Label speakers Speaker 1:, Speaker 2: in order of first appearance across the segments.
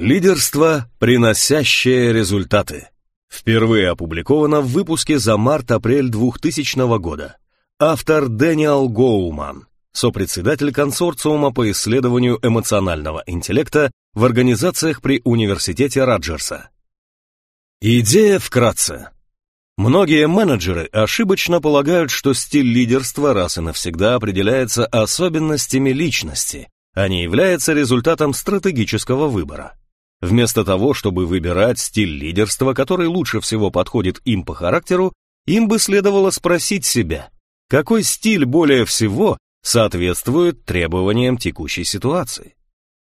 Speaker 1: Лидерство, приносящее результаты. Впервые опубликовано в выпуске за март-апрель 2000 года. Автор Дэниел Гоуман, сопредседатель консорциума по исследованию эмоционального интеллекта в организациях при Университете Раджерса. Идея вкратце. Многие менеджеры ошибочно полагают, что стиль лидерства раз и навсегда определяется особенностями личности, а не является результатом стратегического выбора. Вместо того, чтобы выбирать стиль лидерства, который лучше всего подходит им по характеру, им бы следовало спросить себя, какой стиль более всего соответствует требованиям текущей ситуации.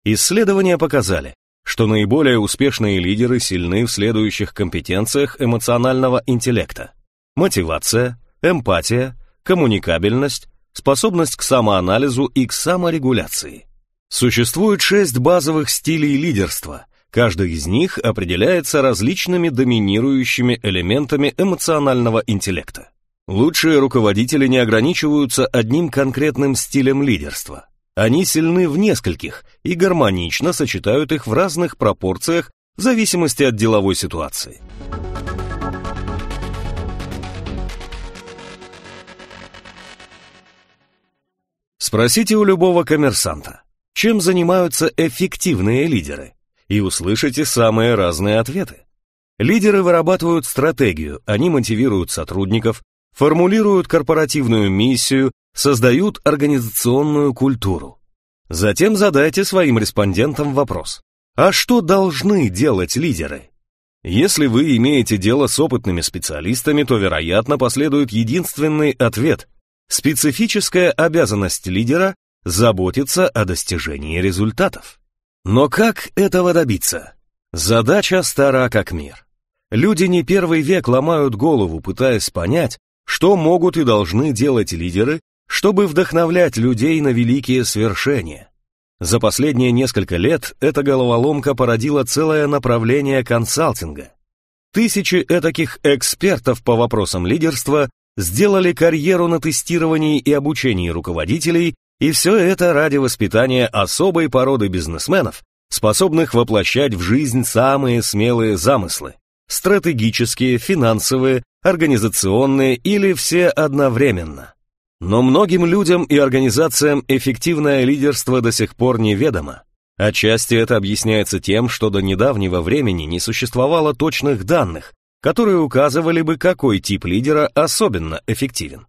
Speaker 1: Исследования показали, что наиболее успешные лидеры сильны в следующих компетенциях эмоционального интеллекта. Мотивация, эмпатия, коммуникабельность, способность к самоанализу и к саморегуляции. Существует шесть базовых стилей лидерства, Каждый из них определяется различными доминирующими элементами эмоционального интеллекта. Лучшие руководители не ограничиваются одним конкретным стилем лидерства. Они сильны в нескольких и гармонично сочетают их в разных пропорциях в зависимости от деловой ситуации. Спросите у любого коммерсанта, чем занимаются эффективные лидеры – и услышите самые разные ответы. Лидеры вырабатывают стратегию, они мотивируют сотрудников, формулируют корпоративную миссию, создают организационную культуру. Затем задайте своим респондентам вопрос. А что должны делать лидеры? Если вы имеете дело с опытными специалистами, то, вероятно, последует единственный ответ. Специфическая обязанность лидера – заботиться о достижении результатов. Но как этого добиться? Задача стара как мир. Люди не первый век ломают голову, пытаясь понять, что могут и должны делать лидеры, чтобы вдохновлять людей на великие свершения. За последние несколько лет эта головоломка породила целое направление консалтинга. Тысячи этаких экспертов по вопросам лидерства сделали карьеру на тестировании и обучении руководителей и все это ради воспитания особой породы бизнесменов, способных воплощать в жизнь самые смелые замыслы, стратегические, финансовые, организационные или все одновременно. Но многим людям и организациям эффективное лидерство до сих пор неведомо. Отчасти это объясняется тем, что до недавнего времени не существовало точных данных, которые указывали бы, какой тип лидера особенно эффективен.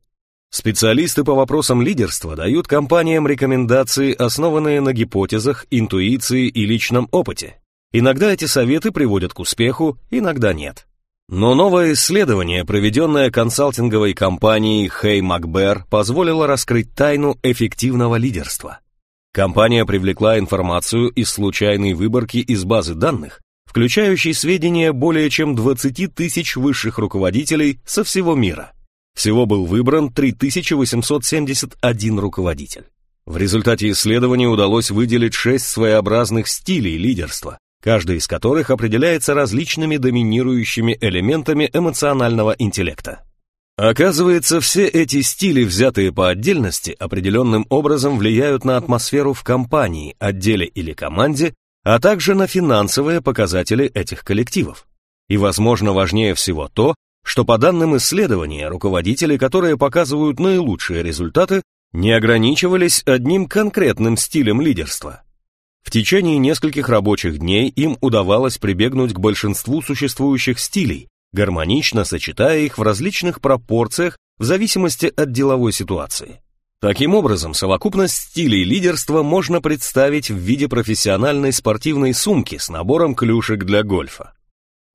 Speaker 1: Специалисты по вопросам лидерства дают компаниям рекомендации, основанные на гипотезах, интуиции и личном опыте. Иногда эти советы приводят к успеху, иногда нет. Но новое исследование, проведенное консалтинговой компанией Хей Макбер, позволило раскрыть тайну эффективного лидерства. Компания привлекла информацию из случайной выборки из базы данных, включающей сведения более чем 20 тысяч высших руководителей со всего мира – всего был выбран 3871 руководитель. В результате исследования удалось выделить шесть своеобразных стилей лидерства, каждый из которых определяется различными доминирующими элементами эмоционального интеллекта. Оказывается, все эти стили, взятые по отдельности, определенным образом влияют на атмосферу в компании, отделе или команде, а также на финансовые показатели этих коллективов. И, возможно, важнее всего то, что по данным исследования руководители, которые показывают наилучшие результаты, не ограничивались одним конкретным стилем лидерства. В течение нескольких рабочих дней им удавалось прибегнуть к большинству существующих стилей, гармонично сочетая их в различных пропорциях в зависимости от деловой ситуации. Таким образом, совокупность стилей лидерства можно представить в виде профессиональной спортивной сумки с набором клюшек для гольфа.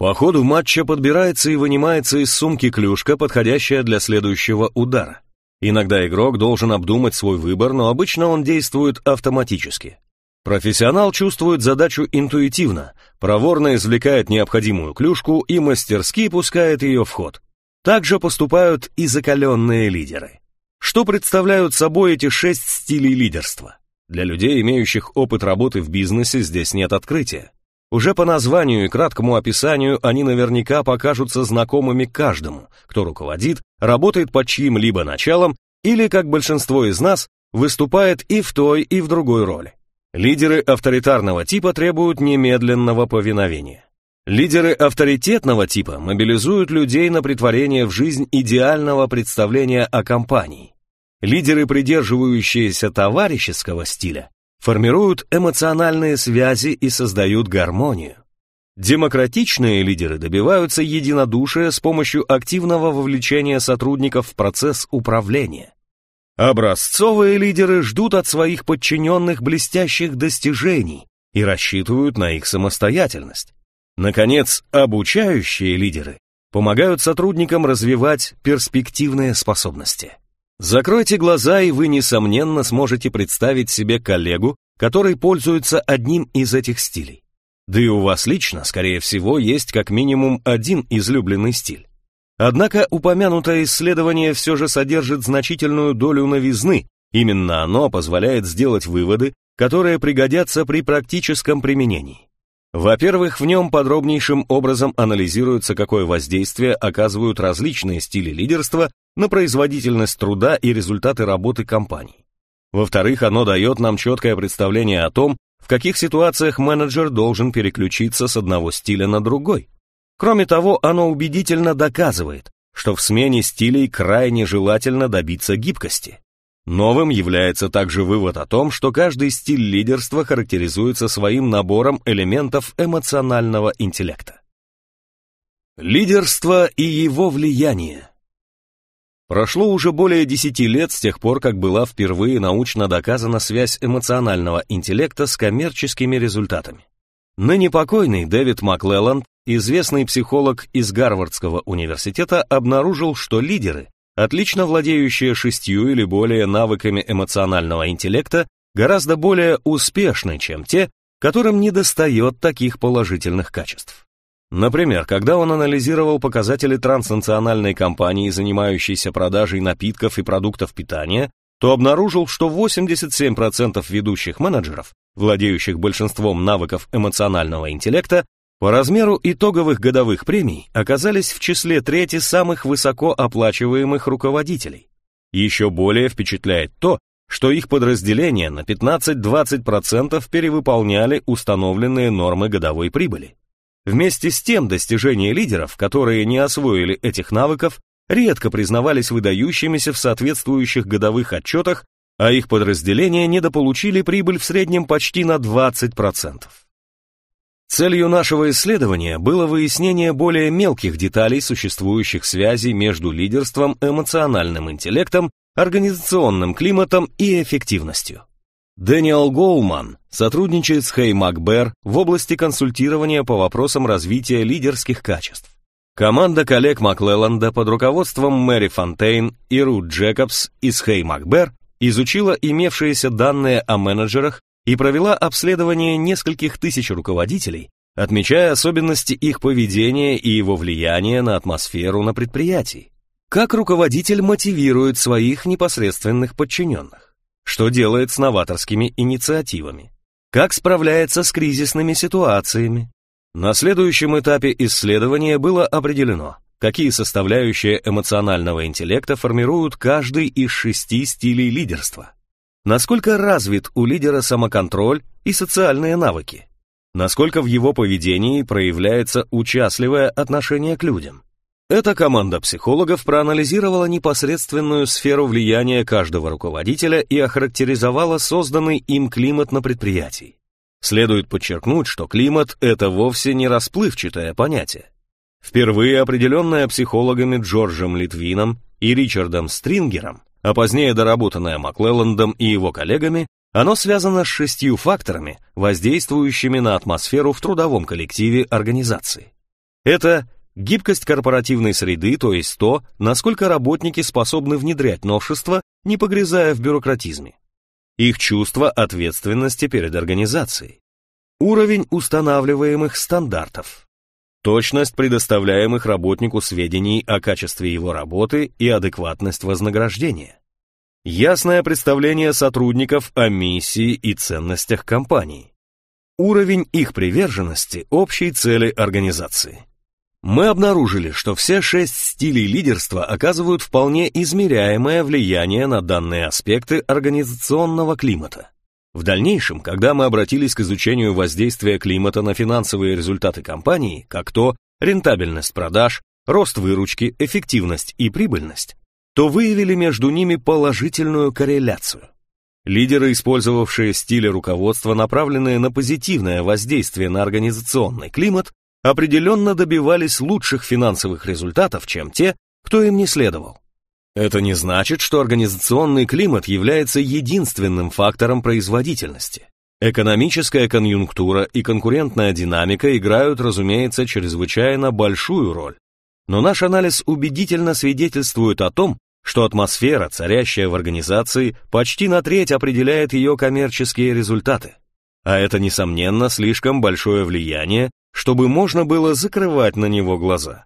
Speaker 1: По ходу матча подбирается и вынимается из сумки клюшка, подходящая для следующего удара. Иногда игрок должен обдумать свой выбор, но обычно он действует автоматически. Профессионал чувствует задачу интуитивно, проворно извлекает необходимую клюшку и мастерски пускает ее в ход. Также поступают и закаленные лидеры. Что представляют собой эти шесть стилей лидерства? Для людей, имеющих опыт работы в бизнесе, здесь нет открытия. Уже по названию и краткому описанию они наверняка покажутся знакомыми каждому, кто руководит, работает под чьим-либо началом или, как большинство из нас, выступает и в той, и в другой роли. Лидеры авторитарного типа требуют немедленного повиновения. Лидеры авторитетного типа мобилизуют людей на притворение в жизнь идеального представления о компании. Лидеры, придерживающиеся товарищеского стиля, формируют эмоциональные связи и создают гармонию. Демократичные лидеры добиваются единодушия с помощью активного вовлечения сотрудников в процесс управления. Образцовые лидеры ждут от своих подчиненных блестящих достижений и рассчитывают на их самостоятельность. Наконец, обучающие лидеры помогают сотрудникам развивать перспективные способности. Закройте глаза, и вы, несомненно, сможете представить себе коллегу, который пользуется одним из этих стилей. Да и у вас лично, скорее всего, есть как минимум один излюбленный стиль. Однако упомянутое исследование все же содержит значительную долю новизны, именно оно позволяет сделать выводы, которые пригодятся при практическом применении. Во-первых, в нем подробнейшим образом анализируется, какое воздействие оказывают различные стили лидерства на производительность труда и результаты работы компаний. Во-вторых, оно дает нам четкое представление о том, в каких ситуациях менеджер должен переключиться с одного стиля на другой. Кроме того, оно убедительно доказывает, что в смене стилей крайне желательно добиться гибкости. Новым является также вывод о том, что каждый стиль лидерства характеризуется своим набором элементов эмоционального интеллекта. Лидерство и его влияние Прошло уже более 10 лет с тех пор, как была впервые научно доказана связь эмоционального интеллекта с коммерческими результатами. Ныне покойный Дэвид Маклелланд, известный психолог из Гарвардского университета, обнаружил, что лидеры, отлично владеющие шестью или более навыками эмоционального интеллекта, гораздо более успешны, чем те, которым недостает таких положительных качеств. Например, когда он анализировал показатели транснациональной компании, занимающейся продажей напитков и продуктов питания, то обнаружил, что 87% ведущих менеджеров, владеющих большинством навыков эмоционального интеллекта, по размеру итоговых годовых премий оказались в числе трети самых высоко оплачиваемых руководителей. Еще более впечатляет то, что их подразделения на 15-20% перевыполняли установленные нормы годовой прибыли. Вместе с тем достижения лидеров, которые не освоили этих навыков, редко признавались выдающимися в соответствующих годовых отчетах, а их подразделения недополучили прибыль в среднем почти на 20%. Целью нашего исследования было выяснение более мелких деталей существующих связей между лидерством, эмоциональным интеллектом, организационным климатом и эффективностью. Дэниел Гоулман сотрудничает с Хей Макбер в области консультирования по вопросам развития лидерских качеств. Команда коллег Маклелланда под руководством Мэри Фонтейн и Рут Джекобс из Хей Макбер изучила имевшиеся данные о менеджерах и провела обследование нескольких тысяч руководителей, отмечая особенности их поведения и его влияние на атмосферу на предприятии. Как руководитель мотивирует своих непосредственных подчиненных? что делает с новаторскими инициативами, как справляется с кризисными ситуациями. На следующем этапе исследования было определено, какие составляющие эмоционального интеллекта формируют каждый из шести стилей лидерства. Насколько развит у лидера самоконтроль и социальные навыки? Насколько в его поведении проявляется участливое отношение к людям? Эта команда психологов проанализировала непосредственную сферу влияния каждого руководителя и охарактеризовала созданный им климат на предприятии. Следует подчеркнуть, что климат – это вовсе не расплывчатое понятие. Впервые определенное психологами Джорджем Литвином и Ричардом Стрингером, а позднее доработанное Маклелландом и его коллегами, оно связано с шестью факторами, воздействующими на атмосферу в трудовом коллективе организации. Это Гибкость корпоративной среды, то есть то, насколько работники способны внедрять новшества, не погрязая в бюрократизме. Их чувство ответственности перед организацией. Уровень устанавливаемых стандартов. Точность предоставляемых работнику сведений о качестве его работы и адекватность вознаграждения. Ясное представление сотрудников о миссии и ценностях компании. Уровень их приверженности общей цели организации. Мы обнаружили, что все шесть стилей лидерства оказывают вполне измеряемое влияние на данные аспекты организационного климата. В дальнейшем, когда мы обратились к изучению воздействия климата на финансовые результаты компании, как то рентабельность продаж, рост выручки, эффективность и прибыльность, то выявили между ними положительную корреляцию. Лидеры, использовавшие стили руководства, направленные на позитивное воздействие на организационный климат, определенно добивались лучших финансовых результатов, чем те, кто им не следовал. Это не значит, что организационный климат является единственным фактором производительности. Экономическая конъюнктура и конкурентная динамика играют, разумеется, чрезвычайно большую роль. Но наш анализ убедительно свидетельствует о том, что атмосфера, царящая в организации, почти на треть определяет ее коммерческие результаты. А это, несомненно, слишком большое влияние, чтобы можно было закрывать на него глаза.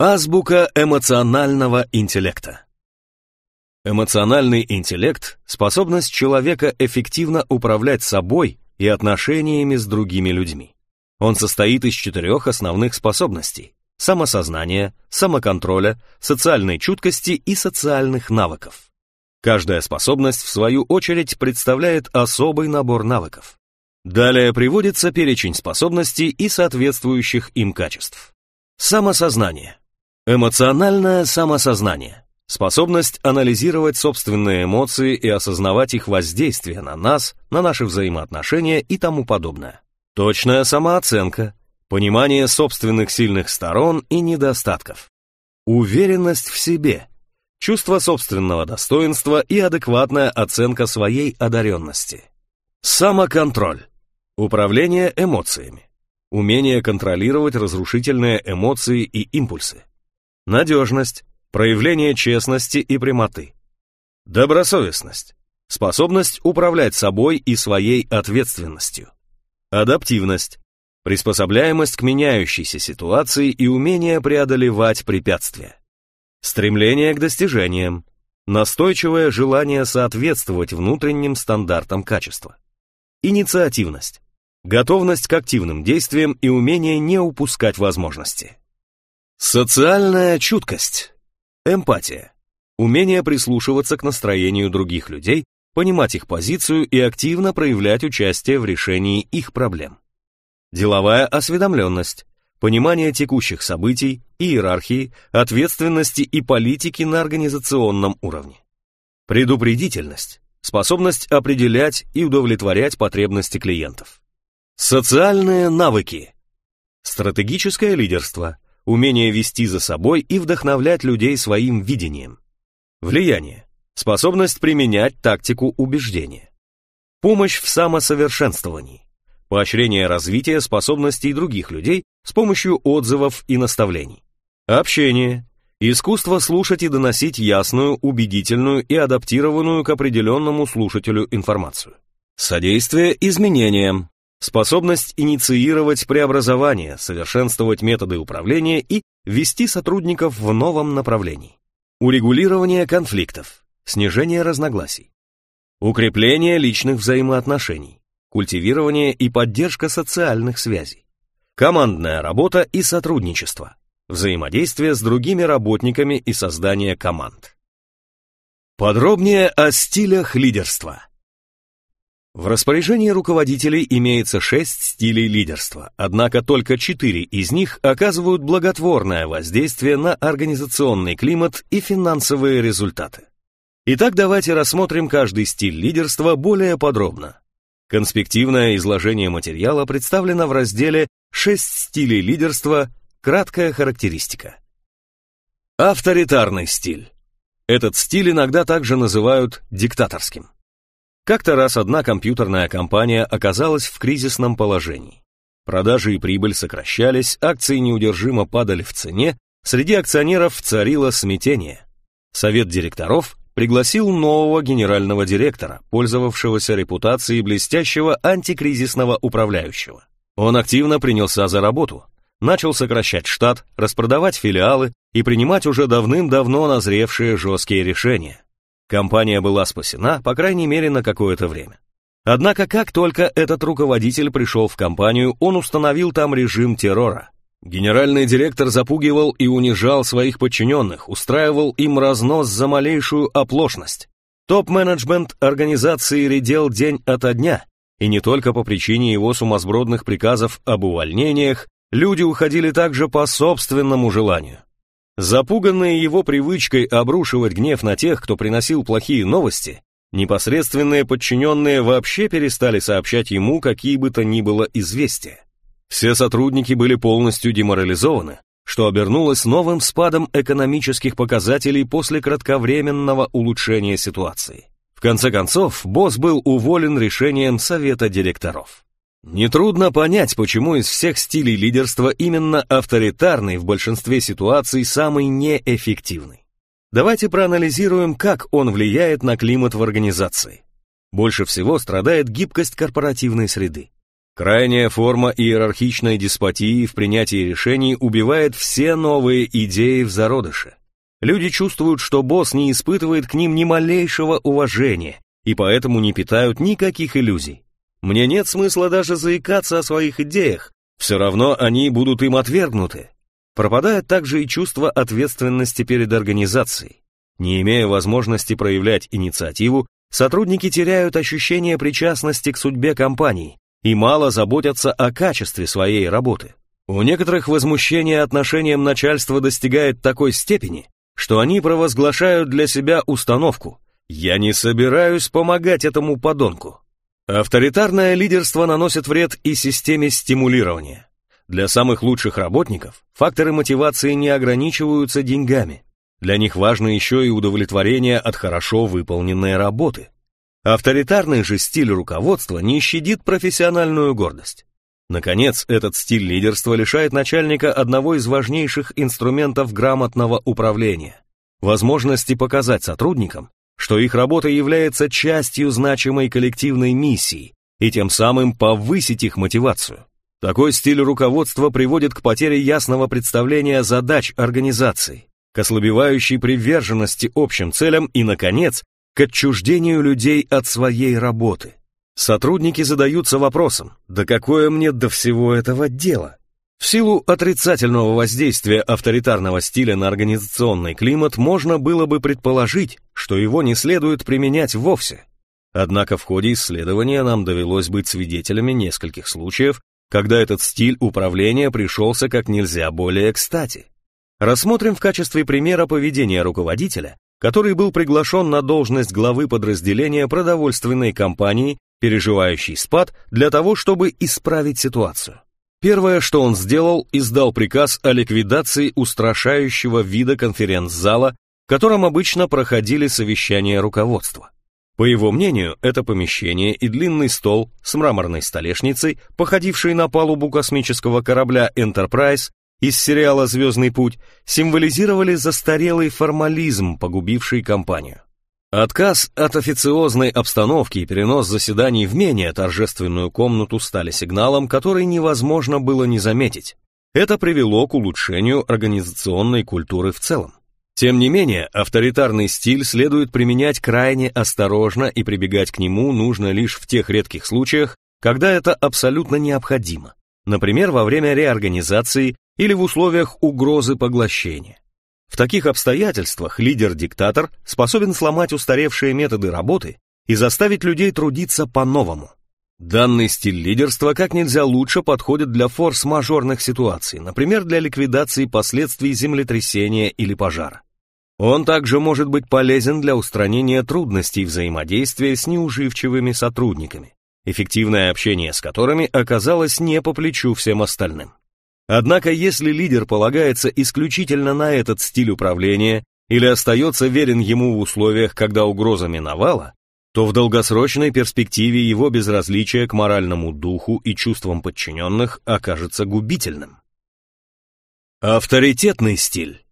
Speaker 1: Азбука эмоционального интеллекта. Эмоциональный интеллект – способность человека эффективно управлять собой и отношениями с другими людьми. Он состоит из четырех основных способностей – самосознания, самоконтроля, социальной чуткости и социальных навыков. Каждая способность, в свою очередь, представляет особый набор навыков. Далее приводится перечень способностей и соответствующих им качеств. Самосознание – Эмоциональное самосознание. Способность анализировать собственные эмоции и осознавать их воздействие на нас, на наши взаимоотношения и тому подобное. Точная самооценка. Понимание собственных сильных сторон и недостатков. Уверенность в себе. Чувство собственного достоинства и адекватная оценка своей одаренности. Самоконтроль. Управление эмоциями. Умение контролировать разрушительные эмоции и импульсы надежность, проявление честности и прямоты, добросовестность, способность управлять собой и своей ответственностью, адаптивность, приспособляемость к меняющейся ситуации и умение преодолевать препятствия, стремление к достижениям, настойчивое желание соответствовать внутренним стандартам качества, инициативность, готовность к активным действиям и умение не упускать возможности. Социальная чуткость. Эмпатия. Умение прислушиваться к настроению других людей, понимать их позицию и активно проявлять участие в решении их проблем. Деловая осведомленность. Понимание текущих событий, иерархии, ответственности и политики на организационном уровне. Предупредительность. Способность определять и удовлетворять потребности клиентов. Социальные навыки. Стратегическое лидерство умение вести за собой и вдохновлять людей своим видением. Влияние, способность применять тактику убеждения. Помощь в самосовершенствовании, поощрение развития способностей других людей с помощью отзывов и наставлений. Общение, искусство слушать и доносить ясную, убедительную и адаптированную к определенному слушателю информацию. Содействие изменениям, способность инициировать преобразование, совершенствовать методы управления и вести сотрудников в новом направлении. Урегулирование конфликтов, снижение разногласий. Укрепление личных взаимоотношений, культивирование и поддержка социальных связей. Командная работа и сотрудничество, взаимодействие с другими работниками и создание команд. Подробнее о стилях лидерства. В распоряжении руководителей имеется шесть стилей лидерства, однако только четыре из них оказывают благотворное воздействие на организационный климат и финансовые результаты. Итак, давайте рассмотрим каждый стиль лидерства более подробно. Конспективное изложение материала представлено в разделе «Шесть стилей лидерства. Краткая характеристика». Авторитарный стиль. Этот стиль иногда также называют диктаторским. Как-то раз одна компьютерная компания оказалась в кризисном положении. Продажи и прибыль сокращались, акции неудержимо падали в цене, среди акционеров царило смятение. Совет директоров пригласил нового генерального директора, пользовавшегося репутацией блестящего антикризисного управляющего. Он активно принялся за работу, начал сокращать штат, распродавать филиалы и принимать уже давным-давно назревшие жесткие решения. Компания была спасена, по крайней мере, на какое-то время. Однако, как только этот руководитель пришел в компанию, он установил там режим террора. Генеральный директор запугивал и унижал своих подчиненных, устраивал им разнос за малейшую оплошность. Топ-менеджмент организации редел день ото дня, и не только по причине его сумасбродных приказов об увольнениях, люди уходили также по собственному желанию. Запуганные его привычкой обрушивать гнев на тех, кто приносил плохие новости, непосредственные подчиненные вообще перестали сообщать ему какие бы то ни было известия. Все сотрудники были полностью деморализованы, что обернулось новым спадом экономических показателей после кратковременного улучшения ситуации. В конце концов, босс был уволен решением совета директоров. Нетрудно понять, почему из всех стилей лидерства именно авторитарный в большинстве ситуаций самый неэффективный. Давайте проанализируем, как он влияет на климат в организации. Больше всего страдает гибкость корпоративной среды. Крайняя форма иерархичной деспотии в принятии решений убивает все новые идеи в зародыше. Люди чувствуют, что босс не испытывает к ним ни малейшего уважения и поэтому не питают никаких иллюзий. Мне нет смысла даже заикаться о своих идеях, все равно они будут им отвергнуты. Пропадает также и чувство ответственности перед организацией. Не имея возможности проявлять инициативу, сотрудники теряют ощущение причастности к судьбе компании и мало заботятся о качестве своей работы. У некоторых возмущение отношением начальства достигает такой степени, что они провозглашают для себя установку «Я не собираюсь помогать этому подонку». Авторитарное лидерство наносит вред и системе стимулирования. Для самых лучших работников факторы мотивации не ограничиваются деньгами. Для них важно еще и удовлетворение от хорошо выполненной работы. Авторитарный же стиль руководства не щадит профессиональную гордость. Наконец, этот стиль лидерства лишает начальника одного из важнейших инструментов грамотного управления – возможности показать сотрудникам, что их работа является частью значимой коллективной миссии и тем самым повысить их мотивацию. Такой стиль руководства приводит к потере ясного представления задач организации, к ослабевающей приверженности общим целям и, наконец, к отчуждению людей от своей работы. Сотрудники задаются вопросом, да какое мне до всего этого дела? В силу отрицательного воздействия авторитарного стиля на организационный климат можно было бы предположить, что его не следует применять вовсе. Однако в ходе исследования нам довелось быть свидетелями нескольких случаев, когда этот стиль управления пришелся как нельзя более кстати. Рассмотрим в качестве примера поведения руководителя, который был приглашен на должность главы подразделения продовольственной компании, переживающей спад, для того, чтобы исправить ситуацию. Первое, что он сделал, издал приказ о ликвидации устрашающего вида конференц-зала, в котором обычно проходили совещания руководства. По его мнению, это помещение и длинный стол с мраморной столешницей, походивший на палубу космического корабля Enterprise из сериала «Звездный путь», символизировали застарелый формализм, погубивший компанию. Отказ от официозной обстановки и перенос заседаний в менее торжественную комнату стали сигналом, который невозможно было не заметить. Это привело к улучшению организационной культуры в целом. Тем не менее, авторитарный стиль следует применять крайне осторожно и прибегать к нему нужно лишь в тех редких случаях, когда это абсолютно необходимо, например, во время реорганизации или в условиях угрозы поглощения. В таких обстоятельствах лидер-диктатор способен сломать устаревшие методы работы и заставить людей трудиться по-новому. Данный стиль лидерства как нельзя лучше подходит для форс-мажорных ситуаций, например, для ликвидации последствий землетрясения или пожара. Он также может быть полезен для устранения трудностей взаимодействия с неуживчивыми сотрудниками, эффективное общение с которыми оказалось не по плечу всем остальным. Однако если лидер полагается исключительно на этот стиль управления или остается верен ему в условиях, когда угроза миновала, то в долгосрочной перспективе его безразличие к моральному духу и чувствам подчиненных окажется губительным. Авторитетный стиль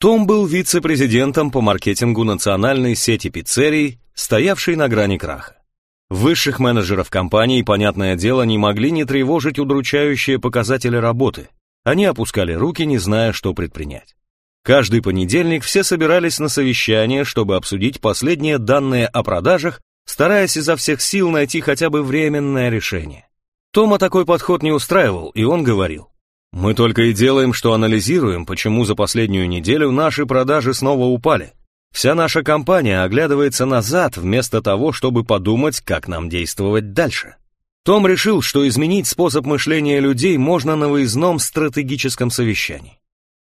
Speaker 1: том был вице-президентом по маркетингу национальной сети пиццерий, стоявшей на грани краха. Высших менеджеров компании, понятное дело, не могли не тревожить удручающие показатели работы. Они опускали руки, не зная, что предпринять. Каждый понедельник все собирались на совещание, чтобы обсудить последние данные о продажах, стараясь изо всех сил найти хотя бы временное решение. Тома такой подход не устраивал, и он говорил, «Мы только и делаем, что анализируем, почему за последнюю неделю наши продажи снова упали. Вся наша компания оглядывается назад вместо того, чтобы подумать, как нам действовать дальше. Том решил, что изменить способ мышления людей можно на выездном стратегическом совещании.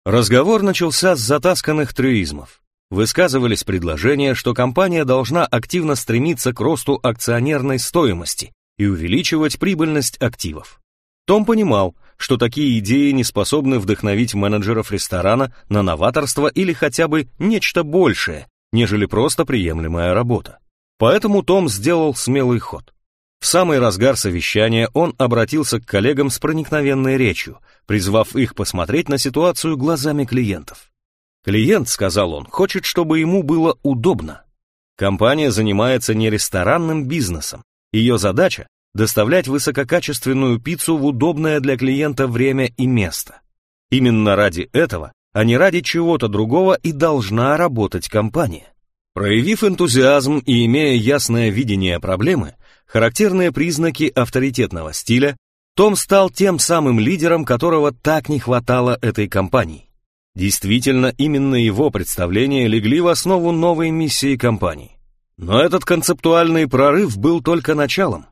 Speaker 1: Разговор начался с затасканных трюизмов. Высказывались предложения, что компания должна активно стремиться к росту акционерной стоимости и увеличивать прибыльность активов. Том понимал, что такие идеи не способны вдохновить менеджеров ресторана на новаторство или хотя бы нечто большее, нежели просто приемлемая работа. Поэтому Том сделал смелый ход. В самый разгар совещания он обратился к коллегам с проникновенной речью, призвав их посмотреть на ситуацию глазами клиентов. Клиент, сказал он, хочет, чтобы ему было удобно. Компания занимается не ресторанным бизнесом. Ее задача доставлять высококачественную пиццу в удобное для клиента время и место. Именно ради этого, а не ради чего-то другого и должна работать компания. Проявив энтузиазм и имея ясное видение проблемы, характерные признаки авторитетного стиля, том стал тем самым лидером, которого так не хватало этой компании. Действительно, именно его представления легли в основу новой миссии компании. Но этот концептуальный прорыв был только началом.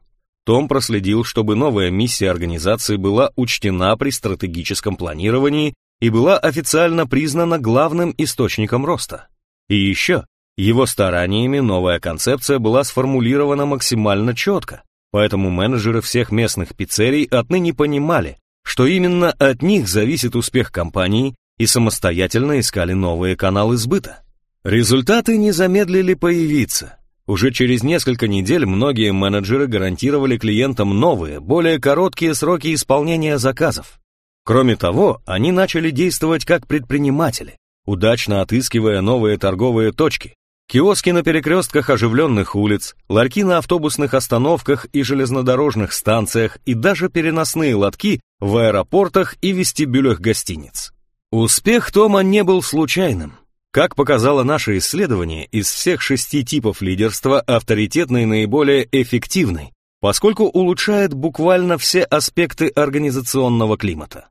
Speaker 1: Том проследил, чтобы новая миссия организации была учтена при стратегическом планировании и была официально признана главным источником роста. И еще, его стараниями новая концепция была сформулирована максимально четко, поэтому менеджеры всех местных пиццерий отныне понимали, что именно от них зависит успех компании и самостоятельно искали новые каналы сбыта. Результаты не замедлили появиться. Уже через несколько недель многие менеджеры гарантировали клиентам новые, более короткие сроки исполнения заказов. Кроме того, они начали действовать как предприниматели, удачно отыскивая новые торговые точки, киоски на перекрестках оживленных улиц, ларьки на автобусных остановках и железнодорожных станциях и даже переносные лотки в аэропортах и вестибюлях гостиниц. Успех Тома не был случайным. Как показало наше исследование, из всех шести типов лидерства авторитетный наиболее эффективный, поскольку улучшает буквально все аспекты организационного климата.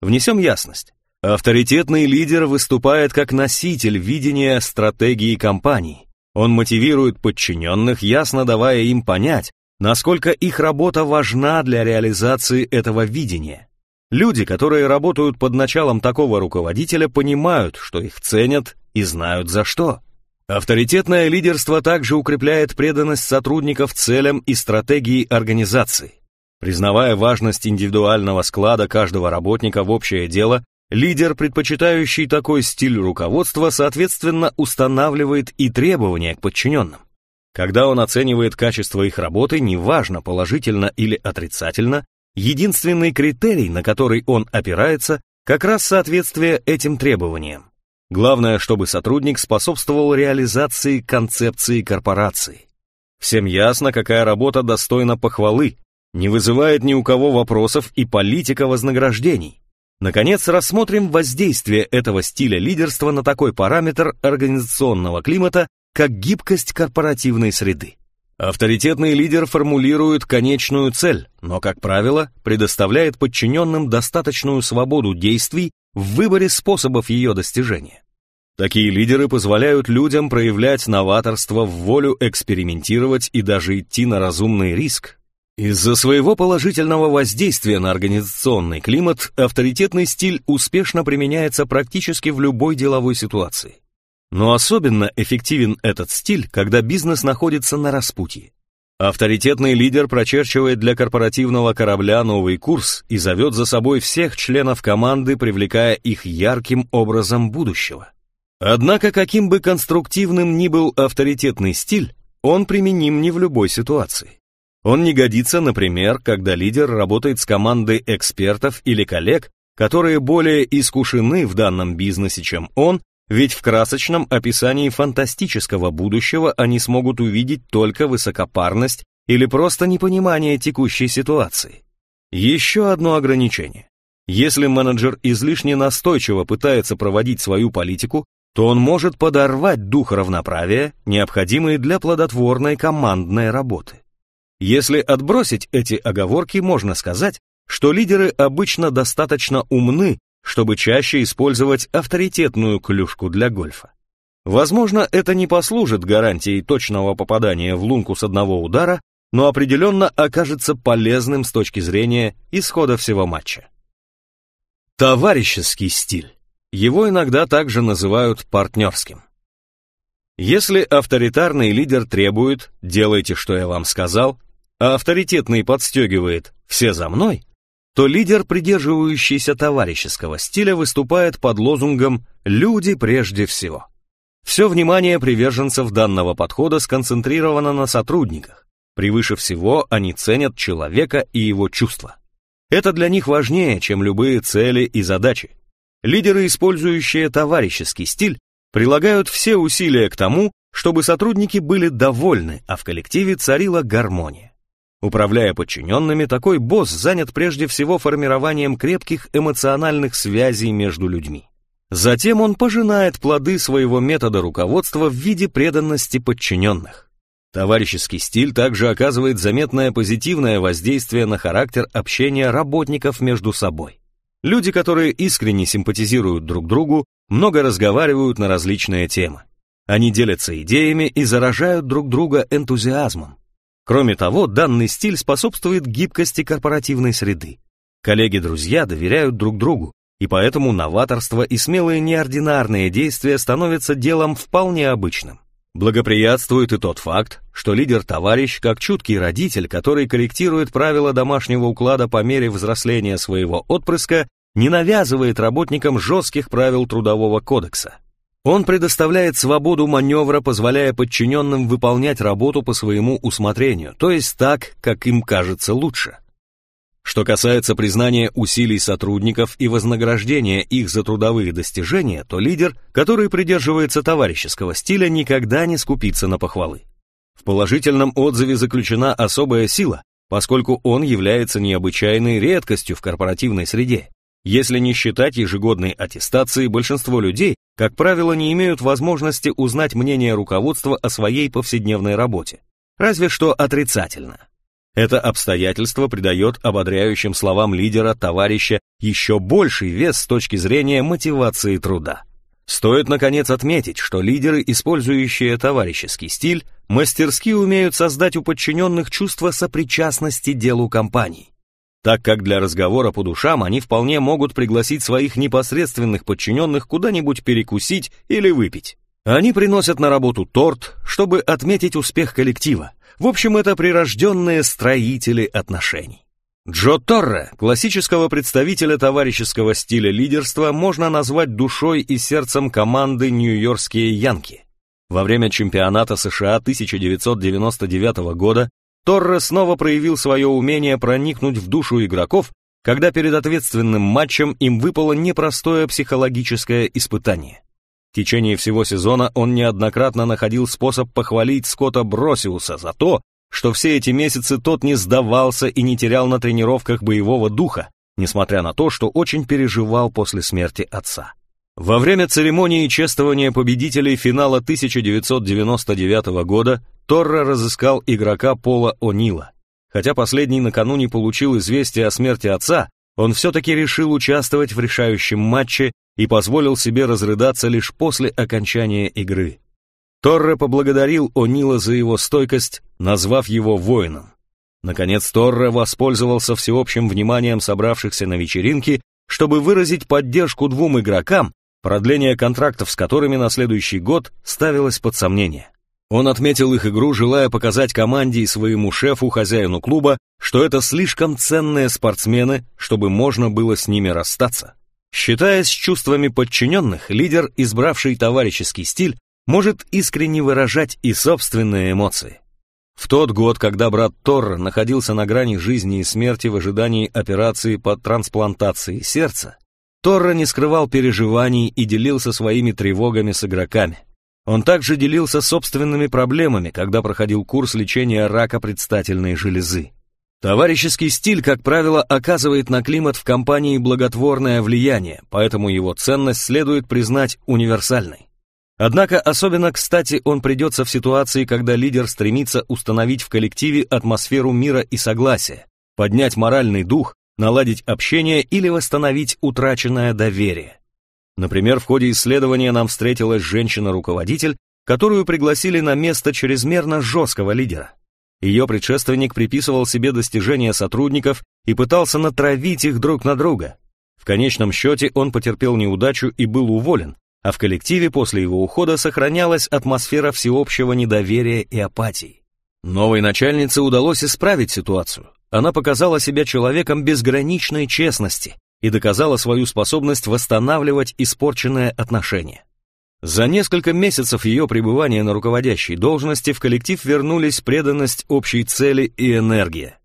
Speaker 1: Внесем ясность. Авторитетный лидер выступает как носитель видения стратегии компании. Он мотивирует подчиненных, ясно давая им понять, насколько их работа важна для реализации этого видения. Люди, которые работают под началом такого руководителя, понимают, что их ценят и знают за что. Авторитетное лидерство также укрепляет преданность сотрудников целям и стратегии организации. Признавая важность индивидуального склада каждого работника в общее дело, лидер, предпочитающий такой стиль руководства, соответственно, устанавливает и требования к подчиненным. Когда он оценивает качество их работы, неважно, положительно или отрицательно, Единственный критерий, на который он опирается, как раз соответствие этим требованиям. Главное, чтобы сотрудник способствовал реализации концепции корпорации. Всем ясно, какая работа достойна похвалы, не вызывает ни у кого вопросов и политика вознаграждений. Наконец, рассмотрим воздействие этого стиля лидерства на такой параметр организационного климата, как гибкость корпоративной среды. Авторитетный лидер формулирует конечную цель, но, как правило, предоставляет подчиненным достаточную свободу действий в выборе способов ее достижения. Такие лидеры позволяют людям проявлять новаторство в волю экспериментировать и даже идти на разумный риск. Из-за своего положительного воздействия на организационный климат авторитетный стиль успешно применяется практически в любой деловой ситуации. Но особенно эффективен этот стиль, когда бизнес находится на распутье. Авторитетный лидер прочерчивает для корпоративного корабля новый курс и зовет за собой всех членов команды, привлекая их ярким образом будущего. Однако, каким бы конструктивным ни был авторитетный стиль, он применим не в любой ситуации. Он не годится, например, когда лидер работает с командой экспертов или коллег, которые более искушены в данном бизнесе, чем он, ведь в красочном описании фантастического будущего они смогут увидеть только высокопарность или просто непонимание текущей ситуации. Еще одно ограничение. Если менеджер излишне настойчиво пытается проводить свою политику, то он может подорвать дух равноправия, необходимый для плодотворной командной работы. Если отбросить эти оговорки, можно сказать, что лидеры обычно достаточно умны чтобы чаще использовать авторитетную клюшку для гольфа. Возможно, это не послужит гарантией точного попадания в лунку с одного удара, но определенно окажется полезным с точки зрения исхода всего матча. Товарищеский стиль. Его иногда также называют партнерским. Если авторитарный лидер требует «делайте, что я вам сказал», а авторитетный подстегивает «все за мной», то лидер, придерживающийся товарищеского стиля, выступает под лозунгом «люди прежде всего». Все внимание приверженцев данного подхода сконцентрировано на сотрудниках. Превыше всего они ценят человека и его чувства. Это для них важнее, чем любые цели и задачи. Лидеры, использующие товарищеский стиль, прилагают все усилия к тому, чтобы сотрудники были довольны, а в коллективе царила гармония. Управляя подчиненными, такой босс занят прежде всего формированием крепких эмоциональных связей между людьми. Затем он пожинает плоды своего метода руководства в виде преданности подчиненных. Товарищеский стиль также оказывает заметное позитивное воздействие на характер общения работников между собой. Люди, которые искренне симпатизируют друг другу, много разговаривают на различные темы. Они делятся идеями и заражают друг друга энтузиазмом. Кроме того, данный стиль способствует гибкости корпоративной среды. Коллеги-друзья доверяют друг другу, и поэтому новаторство и смелые неординарные действия становятся делом вполне обычным. Благоприятствует и тот факт, что лидер-товарищ, как чуткий родитель, который корректирует правила домашнего уклада по мере взросления своего отпрыска, не навязывает работникам жестких правил трудового кодекса. Он предоставляет свободу маневра, позволяя подчиненным выполнять работу по своему усмотрению, то есть так, как им кажется лучше. Что касается признания усилий сотрудников и вознаграждения их за трудовые достижения, то лидер, который придерживается товарищеского стиля, никогда не скупится на похвалы. В положительном отзыве заключена особая сила, поскольку он является необычайной редкостью в корпоративной среде. Если не считать ежегодной аттестации, большинство людей, как правило, не имеют возможности узнать мнение руководства о своей повседневной работе. Разве что отрицательно. Это обстоятельство придает ободряющим словам лидера, товарища, еще больший вес с точки зрения мотивации труда. Стоит, наконец, отметить, что лидеры, использующие товарищеский стиль, мастерски умеют создать у подчиненных чувство сопричастности делу компании так как для разговора по душам они вполне могут пригласить своих непосредственных подчиненных куда-нибудь перекусить или выпить. Они приносят на работу торт, чтобы отметить успех коллектива. В общем, это прирожденные строители отношений. Джо Торре, классического представителя товарищеского стиля лидерства, можно назвать душой и сердцем команды Нью-Йоркские Янки. Во время чемпионата США 1999 года Торре снова проявил свое умение проникнуть в душу игроков, когда перед ответственным матчем им выпало непростое психологическое испытание. В течение всего сезона он неоднократно находил способ похвалить Скотта Бросиуса за то, что все эти месяцы тот не сдавался и не терял на тренировках боевого духа, несмотря на то, что очень переживал после смерти отца. Во время церемонии чествования победителей финала 1999 года Торра разыскал игрока Пола О'Нила. Хотя последний накануне получил известие о смерти отца, он все-таки решил участвовать в решающем матче и позволил себе разрыдаться лишь после окончания игры. Торре поблагодарил О'Нила за его стойкость, назвав его воином. Наконец Торре воспользовался всеобщим вниманием собравшихся на вечеринке, чтобы выразить поддержку двум игрокам, продление контрактов с которыми на следующий год ставилось под сомнение. Он отметил их игру, желая показать команде и своему шефу, хозяину клуба, что это слишком ценные спортсмены, чтобы можно было с ними расстаться. Считаясь чувствами подчиненных, лидер, избравший товарищеский стиль, может искренне выражать и собственные эмоции. В тот год, когда брат Торр находился на грани жизни и смерти в ожидании операции по трансплантации сердца, Торра не скрывал переживаний и делился своими тревогами с игроками. Он также делился собственными проблемами, когда проходил курс лечения рака предстательной железы. Товарищеский стиль, как правило, оказывает на климат в компании благотворное влияние, поэтому его ценность следует признать универсальной. Однако особенно кстати он придется в ситуации, когда лидер стремится установить в коллективе атмосферу мира и согласия, поднять моральный дух наладить общение или восстановить утраченное доверие. Например, в ходе исследования нам встретилась женщина-руководитель, которую пригласили на место чрезмерно жесткого лидера. Ее предшественник приписывал себе достижения сотрудников и пытался натравить их друг на друга. В конечном счете он потерпел неудачу и был уволен, а в коллективе после его ухода сохранялась атмосфера всеобщего недоверия и апатии. Новой начальнице удалось исправить ситуацию. Она показала себя человеком безграничной честности и доказала свою способность восстанавливать испорченные отношения. За несколько месяцев ее пребывания на руководящей должности в коллектив вернулись преданность общей цели и энергия.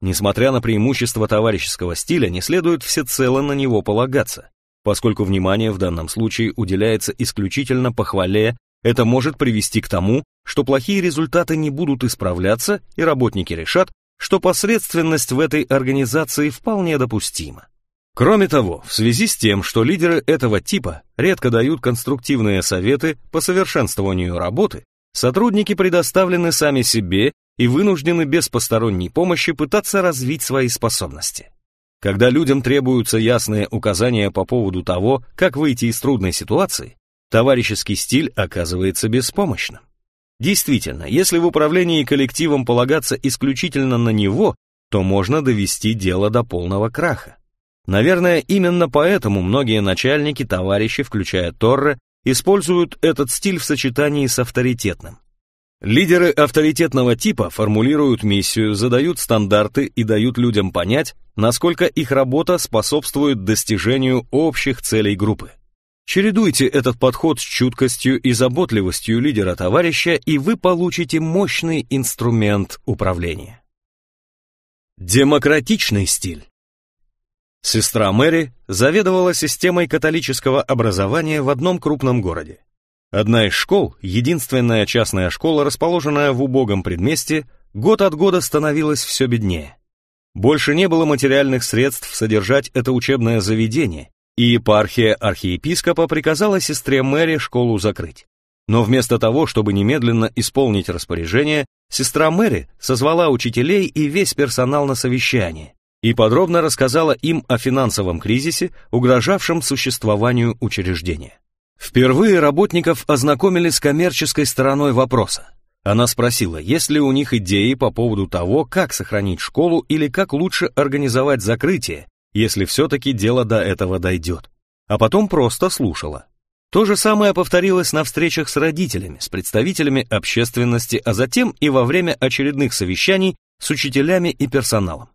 Speaker 1: Несмотря на преимущество товарищеского стиля, не следует всецело на него полагаться. Поскольку внимание в данном случае уделяется исключительно похвале, это может привести к тому, что плохие результаты не будут исправляться, и работники решат, что посредственность в этой организации вполне допустима. Кроме того, в связи с тем, что лидеры этого типа редко дают конструктивные советы по совершенствованию работы, сотрудники предоставлены сами себе и вынуждены без посторонней помощи пытаться развить свои способности. Когда людям требуются ясные указания по поводу того, как выйти из трудной ситуации, товарищеский стиль оказывается беспомощным. Действительно, если в управлении коллективом полагаться исключительно на него, то можно довести дело до полного краха. Наверное, именно поэтому многие начальники, товарищи, включая Торре, используют этот стиль в сочетании с авторитетным. Лидеры авторитетного типа формулируют миссию, задают стандарты и дают людям понять, насколько их работа способствует достижению общих целей группы. Чередуйте этот подход с чуткостью и заботливостью лидера-товарища, и вы получите мощный инструмент управления. Демократичный стиль. Сестра Мэри заведовала системой католического образования в одном крупном городе. Одна из школ, единственная частная школа, расположенная в убогом предместе, год от года становилась все беднее. Больше не было материальных средств содержать это учебное заведение, и епархия архиепископа приказала сестре Мэри школу закрыть. Но вместо того, чтобы немедленно исполнить распоряжение, сестра Мэри созвала учителей и весь персонал на совещание, и подробно рассказала им о финансовом кризисе, угрожавшем существованию учреждения. Впервые работников ознакомили с коммерческой стороной вопроса. Она спросила, есть ли у них идеи по поводу того, как сохранить школу или как лучше организовать закрытие, если все-таки дело до этого дойдет. А потом просто слушала. То же самое повторилось на встречах с родителями, с представителями общественности, а затем и во время очередных совещаний с учителями и персоналом.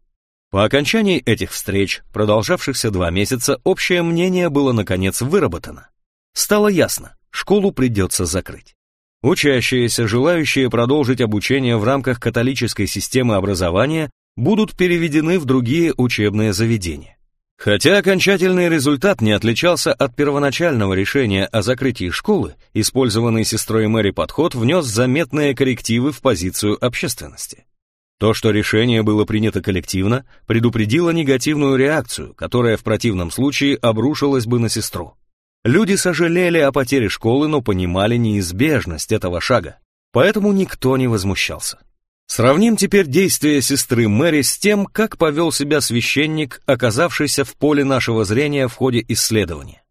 Speaker 1: По окончании этих встреч, продолжавшихся два месяца, общее мнение было наконец выработано. Стало ясно, школу придется закрыть. Учащиеся, желающие продолжить обучение в рамках католической системы образования, будут переведены в другие учебные заведения. Хотя окончательный результат не отличался от первоначального решения о закрытии школы, использованный сестрой Мэри подход внес заметные коррективы в позицию общественности. То, что решение было принято коллективно, предупредило негативную реакцию, которая в противном случае обрушилась бы на сестру. Люди сожалели о потере школы, но понимали неизбежность этого шага, поэтому никто не возмущался. Сравним теперь действия сестры Мэри с тем, как повел себя священник, оказавшийся в поле нашего зрения в ходе исследования.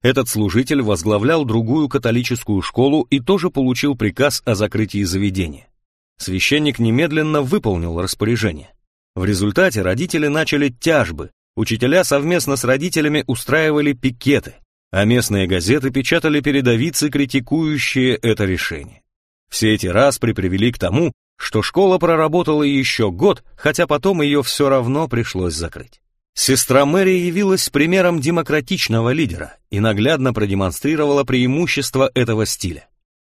Speaker 1: Этот служитель возглавлял другую католическую школу и тоже получил приказ о закрытии заведения. Священник немедленно выполнил распоряжение. В результате родители начали тяжбы, учителя совместно с родителями устраивали пикеты, а местные газеты печатали передовицы, критикующие это решение. Все эти распри привели к тому, что школа проработала еще год, хотя потом ее все равно пришлось закрыть. Сестра Мэри явилась примером демократичного лидера и наглядно продемонстрировала преимущество этого стиля.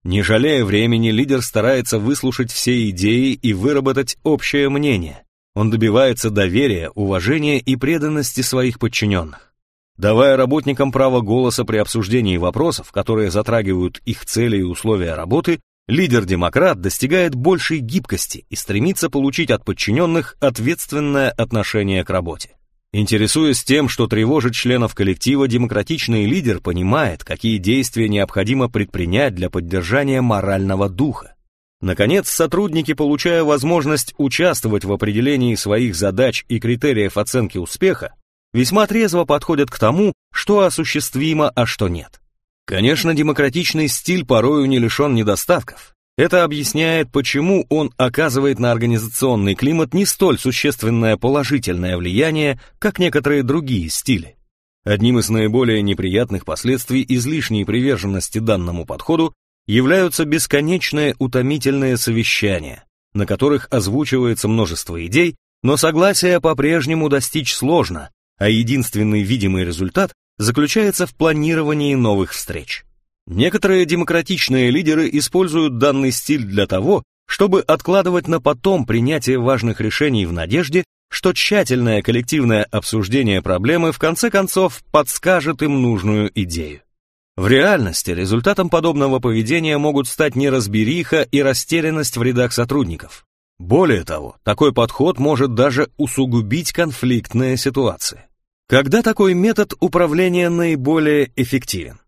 Speaker 1: Не жалея времени, лидер старается выслушать все идеи и выработать общее мнение. Он добивается доверия, уважения и преданности своих подчиненных. Давая работникам право голоса при обсуждении вопросов, которые затрагивают их цели и условия работы, лидер-демократ достигает большей гибкости и стремится получить от подчиненных ответственное отношение к работе. Интересуясь тем, что тревожит членов коллектива, демократичный лидер понимает, какие действия необходимо предпринять для поддержания морального духа. Наконец, сотрудники, получая возможность участвовать в определении своих задач и критериев оценки успеха, весьма трезво подходят к тому, что осуществимо, а что нет. Конечно, демократичный стиль порою не лишен недостатков. Это объясняет, почему он оказывает на организационный климат не столь существенное положительное влияние, как некоторые другие стили. Одним из наиболее неприятных последствий излишней приверженности данному подходу являются бесконечные утомительные совещания, на которых озвучивается множество идей, но согласия по-прежнему достичь сложно, а единственный видимый результат заключается в планировании новых встреч. Некоторые демократичные лидеры используют данный стиль для того, чтобы откладывать на потом принятие важных решений в надежде, что тщательное коллективное обсуждение проблемы в конце концов подскажет им нужную идею. В реальности результатом подобного поведения могут стать неразбериха и растерянность в рядах сотрудников. Более того, такой подход может даже усугубить конфликтные ситуации. Когда такой метод управления наиболее эффективен?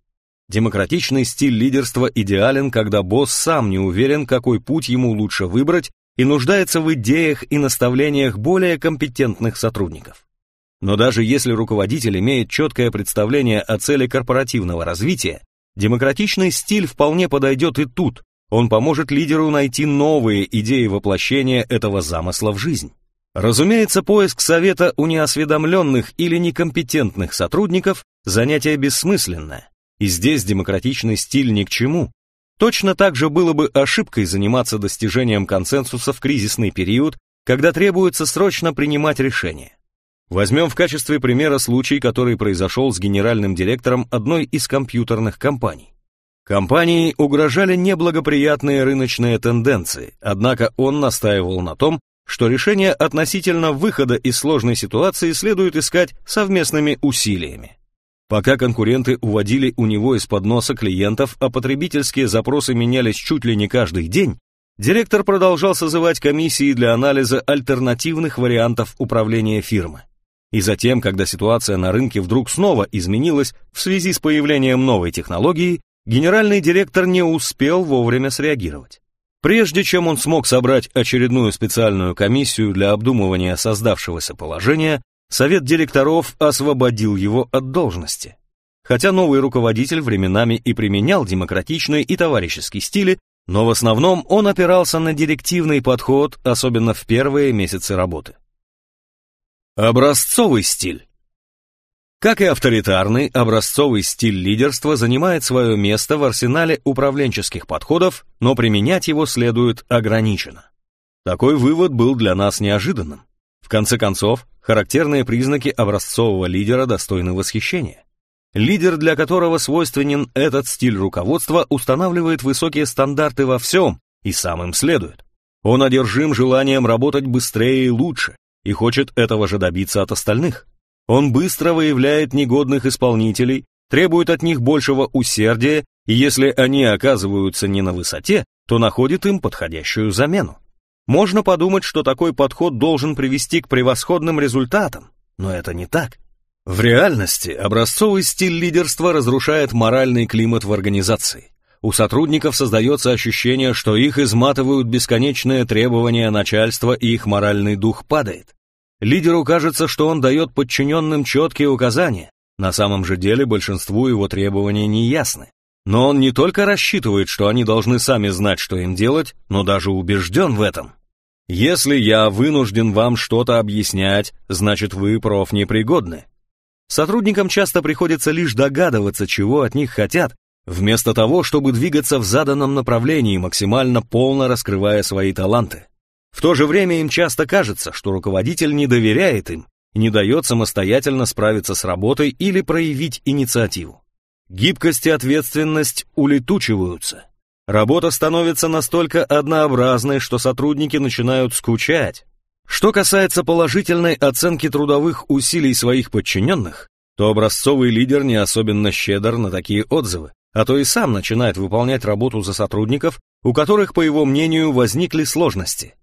Speaker 1: Демократичный стиль лидерства идеален, когда босс сам не уверен, какой путь ему лучше выбрать и нуждается в идеях и наставлениях более компетентных сотрудников. Но даже если руководитель имеет четкое представление о цели корпоративного развития, демократичный стиль вполне подойдет и тут, он поможет лидеру найти новые идеи воплощения этого замысла в жизнь. Разумеется, поиск совета у неосведомленных или некомпетентных сотрудников – занятие бессмысленное, и здесь демократичный стиль ни к чему. Точно так же было бы ошибкой заниматься достижением консенсуса в кризисный период, когда требуется срочно принимать решения. Возьмем в качестве примера случай, который произошел с генеральным директором одной из компьютерных компаний. Компании угрожали неблагоприятные рыночные тенденции, однако он настаивал на том, что решение относительно выхода из сложной ситуации следует искать совместными усилиями. Пока конкуренты уводили у него из-под носа клиентов, а потребительские запросы менялись чуть ли не каждый день, директор продолжал созывать комиссии для анализа альтернативных вариантов управления фирмы. И затем, когда ситуация на рынке вдруг снова изменилась в связи с появлением новой технологии, генеральный директор не успел вовремя среагировать. Прежде чем он смог собрать очередную специальную комиссию для обдумывания создавшегося положения, совет директоров освободил его от должности. Хотя новый руководитель временами и применял демократичный и товарищеский стили, но в основном он опирался на директивный подход, особенно в первые месяцы работы. Образцовый стиль. Как и авторитарный, образцовый стиль лидерства занимает свое место в арсенале управленческих подходов, но применять его следует ограниченно. Такой вывод был для нас неожиданным. В конце концов, характерные признаки образцового лидера достойны восхищения. Лидер, для которого свойственен этот стиль руководства, устанавливает высокие стандарты во всем, и сам им следует. Он одержим желанием работать быстрее и лучше, и хочет этого же добиться от остальных. Он быстро выявляет негодных исполнителей, требует от них большего усердия, и если они оказываются не на высоте, то находит им подходящую замену. Можно подумать, что такой подход должен привести к превосходным результатам, но это не так. В реальности образцовый стиль лидерства разрушает моральный климат в организации. У сотрудников создается ощущение, что их изматывают бесконечные требования начальства и их моральный дух падает. Лидеру кажется, что он дает подчиненным четкие указания, на самом же деле большинству его требования не ясны. Но он не только рассчитывает, что они должны сами знать, что им делать, но даже убежден в этом. Если я вынужден вам что-то объяснять, значит вы профнепригодны. Сотрудникам часто приходится лишь догадываться, чего от них хотят, вместо того, чтобы двигаться в заданном направлении, максимально полно раскрывая свои таланты. В то же время им часто кажется, что руководитель не доверяет им не дает самостоятельно справиться с работой или проявить инициативу. Гибкость и ответственность улетучиваются. Работа становится настолько однообразной, что сотрудники начинают скучать. Что касается положительной оценки трудовых усилий своих подчиненных, то образцовый лидер не особенно щедр на такие отзывы, а то и сам начинает выполнять работу за сотрудников, у которых, по его мнению, возникли сложности.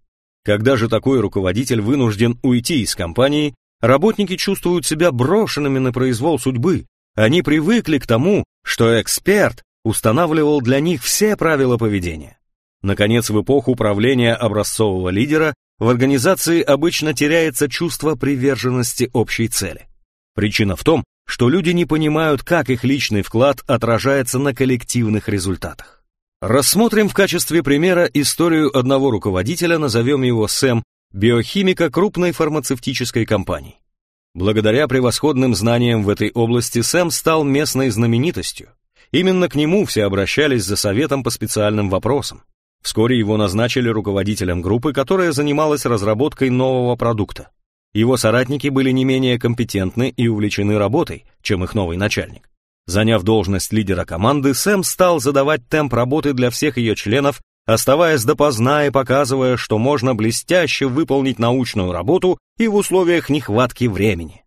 Speaker 1: Когда же такой руководитель вынужден уйти из компании, работники чувствуют себя брошенными на произвол судьбы. Они привыкли к тому, что эксперт устанавливал для них все правила поведения. Наконец, в эпоху управления образцового лидера в организации обычно теряется чувство приверженности общей цели. Причина в том, что люди не понимают, как их личный вклад отражается на коллективных результатах. Рассмотрим в качестве примера историю одного руководителя, назовем его Сэм, биохимика крупной фармацевтической компании. Благодаря превосходным знаниям в этой области Сэм стал местной знаменитостью. Именно к нему все обращались за советом по специальным вопросам. Вскоре его назначили руководителем группы, которая занималась разработкой нового продукта. Его соратники были не менее компетентны и увлечены работой, чем их новый начальник. Заняв должность лидера команды, Сэм стал задавать темп работы для всех ее членов, оставаясь допоздна и показывая, что можно блестяще выполнить научную работу и в условиях нехватки времени.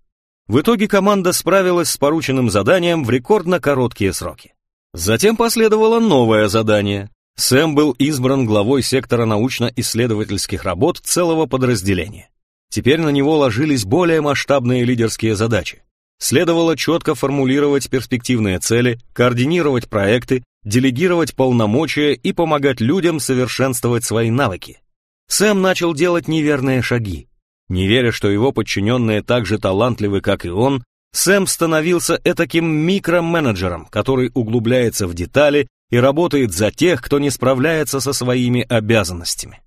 Speaker 1: В итоге команда справилась с порученным заданием в рекордно короткие сроки. Затем последовало новое задание. Сэм был избран главой сектора научно-исследовательских работ целого подразделения. Теперь на него ложились более масштабные лидерские задачи. Следовало четко формулировать перспективные цели, координировать проекты, делегировать полномочия и помогать людям совершенствовать свои навыки. Сэм начал делать неверные шаги. Не веря, что его подчиненные так же талантливы, как и он, Сэм становился этаким микроменеджером, который углубляется в детали и работает за тех, кто не справляется со своими обязанностями.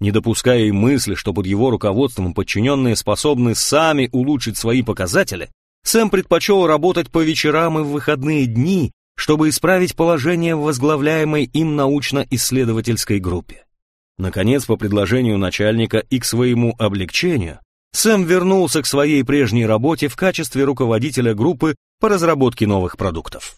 Speaker 1: Не допуская и мысли, что под его руководством подчиненные способны сами улучшить свои показатели, Сэм предпочел работать по вечерам и в выходные дни, чтобы исправить положение в возглавляемой им научно-исследовательской группе. Наконец, по предложению начальника и к своему облегчению, Сэм вернулся к своей прежней работе в качестве руководителя группы по разработке новых продуктов.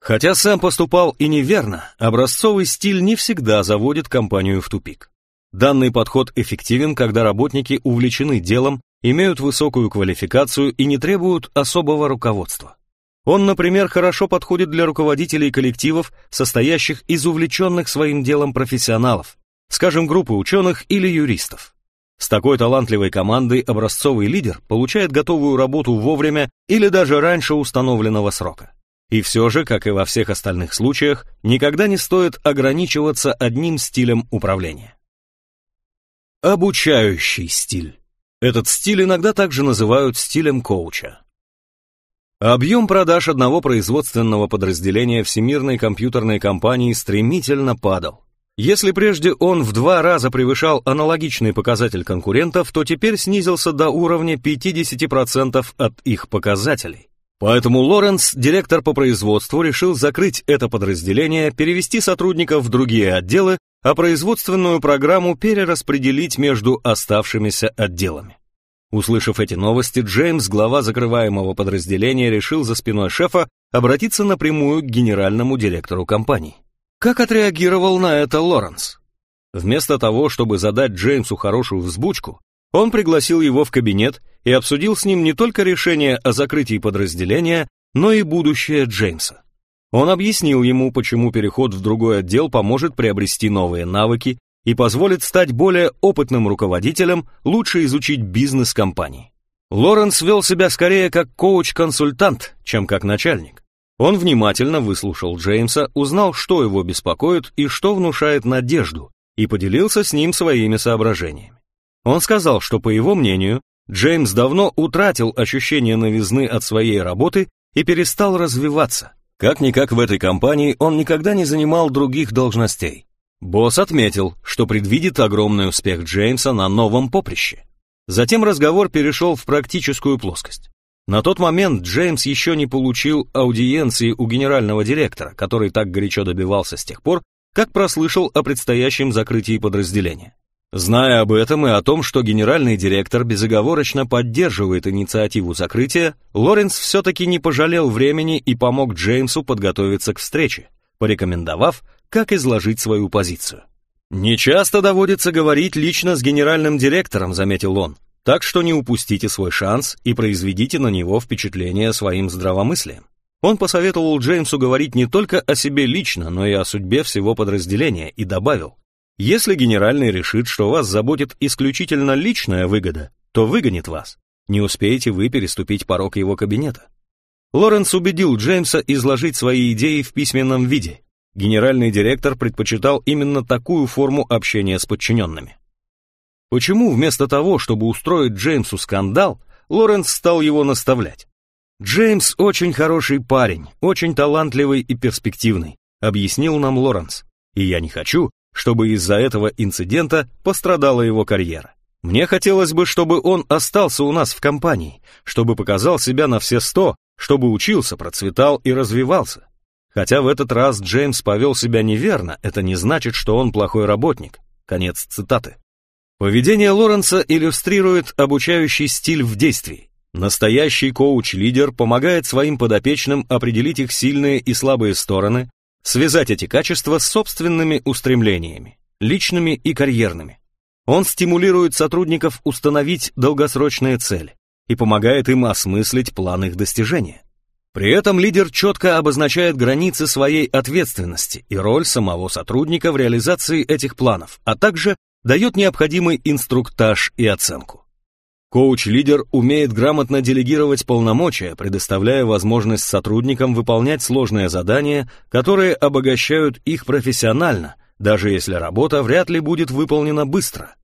Speaker 1: Хотя Сэм поступал и неверно, образцовый стиль не всегда заводит компанию в тупик. Данный подход эффективен, когда работники увлечены делом имеют высокую квалификацию и не требуют особого руководства. Он, например, хорошо подходит для руководителей коллективов, состоящих из увлеченных своим делом профессионалов, скажем, группы ученых или юристов. С такой талантливой командой образцовый лидер получает готовую работу вовремя или даже раньше установленного срока. И все же, как и во всех остальных случаях, никогда не стоит ограничиваться одним стилем управления. Обучающий стиль. Этот стиль иногда также называют стилем коуча. Объем продаж одного производственного подразделения Всемирной компьютерной компании стремительно падал. Если прежде он в два раза превышал аналогичный показатель конкурентов, то теперь снизился до уровня 50% от их показателей. Поэтому Лоренс, директор по производству, решил закрыть это подразделение, перевести сотрудников в другие отделы, а производственную программу перераспределить между оставшимися отделами. Услышав эти новости, Джеймс, глава закрываемого подразделения, решил за спиной шефа обратиться напрямую к генеральному директору компании. Как отреагировал на это Лоренс? Вместо того, чтобы задать Джеймсу хорошую взбучку, он пригласил его в кабинет и обсудил с ним не только решение о закрытии подразделения, но и будущее Джеймса. Он объяснил ему, почему переход в другой отдел поможет приобрести новые навыки и позволит стать более опытным руководителем, лучше изучить бизнес компании. Лоренс вел себя скорее как коуч-консультант, чем как начальник. Он внимательно выслушал Джеймса, узнал, что его беспокоит и что внушает надежду, и поделился с ним своими соображениями. Он сказал, что, по его мнению, Джеймс давно утратил ощущение новизны от своей работы и перестал развиваться, как-никак в этой компании он никогда не занимал других должностей. Босс отметил, что предвидит огромный успех Джеймса на новом поприще. Затем разговор перешел в практическую плоскость. На тот момент Джеймс еще не получил аудиенции у генерального директора, который так горячо добивался с тех пор, как прослышал о предстоящем закрытии подразделения. Зная об этом и о том, что генеральный директор безоговорочно поддерживает инициативу закрытия, Лоренс все-таки не пожалел времени и помог Джеймсу подготовиться к встрече, порекомендовав, как изложить свою позицию. «Не часто доводится говорить лично с генеральным директором», — заметил он, «так что не упустите свой шанс и произведите на него впечатление своим здравомыслием». Он посоветовал Джеймсу говорить не только о себе лично, но и о судьбе всего подразделения и добавил, если генеральный решит, что вас заботит исключительно личная выгода, то выгонит вас. Не успеете вы переступить порог его кабинета. Лоренс убедил Джеймса изложить свои идеи в письменном виде. Генеральный директор предпочитал именно такую форму общения с подчиненными. Почему вместо того, чтобы устроить Джеймсу скандал, Лоренс стал его наставлять? Джеймс очень хороший парень, очень талантливый и перспективный, объяснил нам Лоренс. И я не хочу, чтобы из-за этого инцидента пострадала его карьера. Мне хотелось бы, чтобы он остался у нас в компании, чтобы показал себя на все сто, чтобы учился, процветал и развивался. Хотя в этот раз Джеймс повел себя неверно, это не значит, что он плохой работник. Конец цитаты. Поведение Лоренса иллюстрирует обучающий стиль в действии. Настоящий коуч-лидер помогает своим подопечным определить их сильные и слабые стороны, связать эти качества с собственными устремлениями, личными и карьерными. Он стимулирует сотрудников установить долгосрочные цели и помогает им осмыслить план их достижения. При этом лидер четко обозначает границы своей ответственности и роль самого сотрудника в реализации этих планов, а также дает необходимый инструктаж и оценку. Коуч-лидер умеет грамотно делегировать полномочия, предоставляя возможность сотрудникам выполнять сложные задания, которые обогащают их профессионально, даже если работа вряд ли будет выполнена быстро.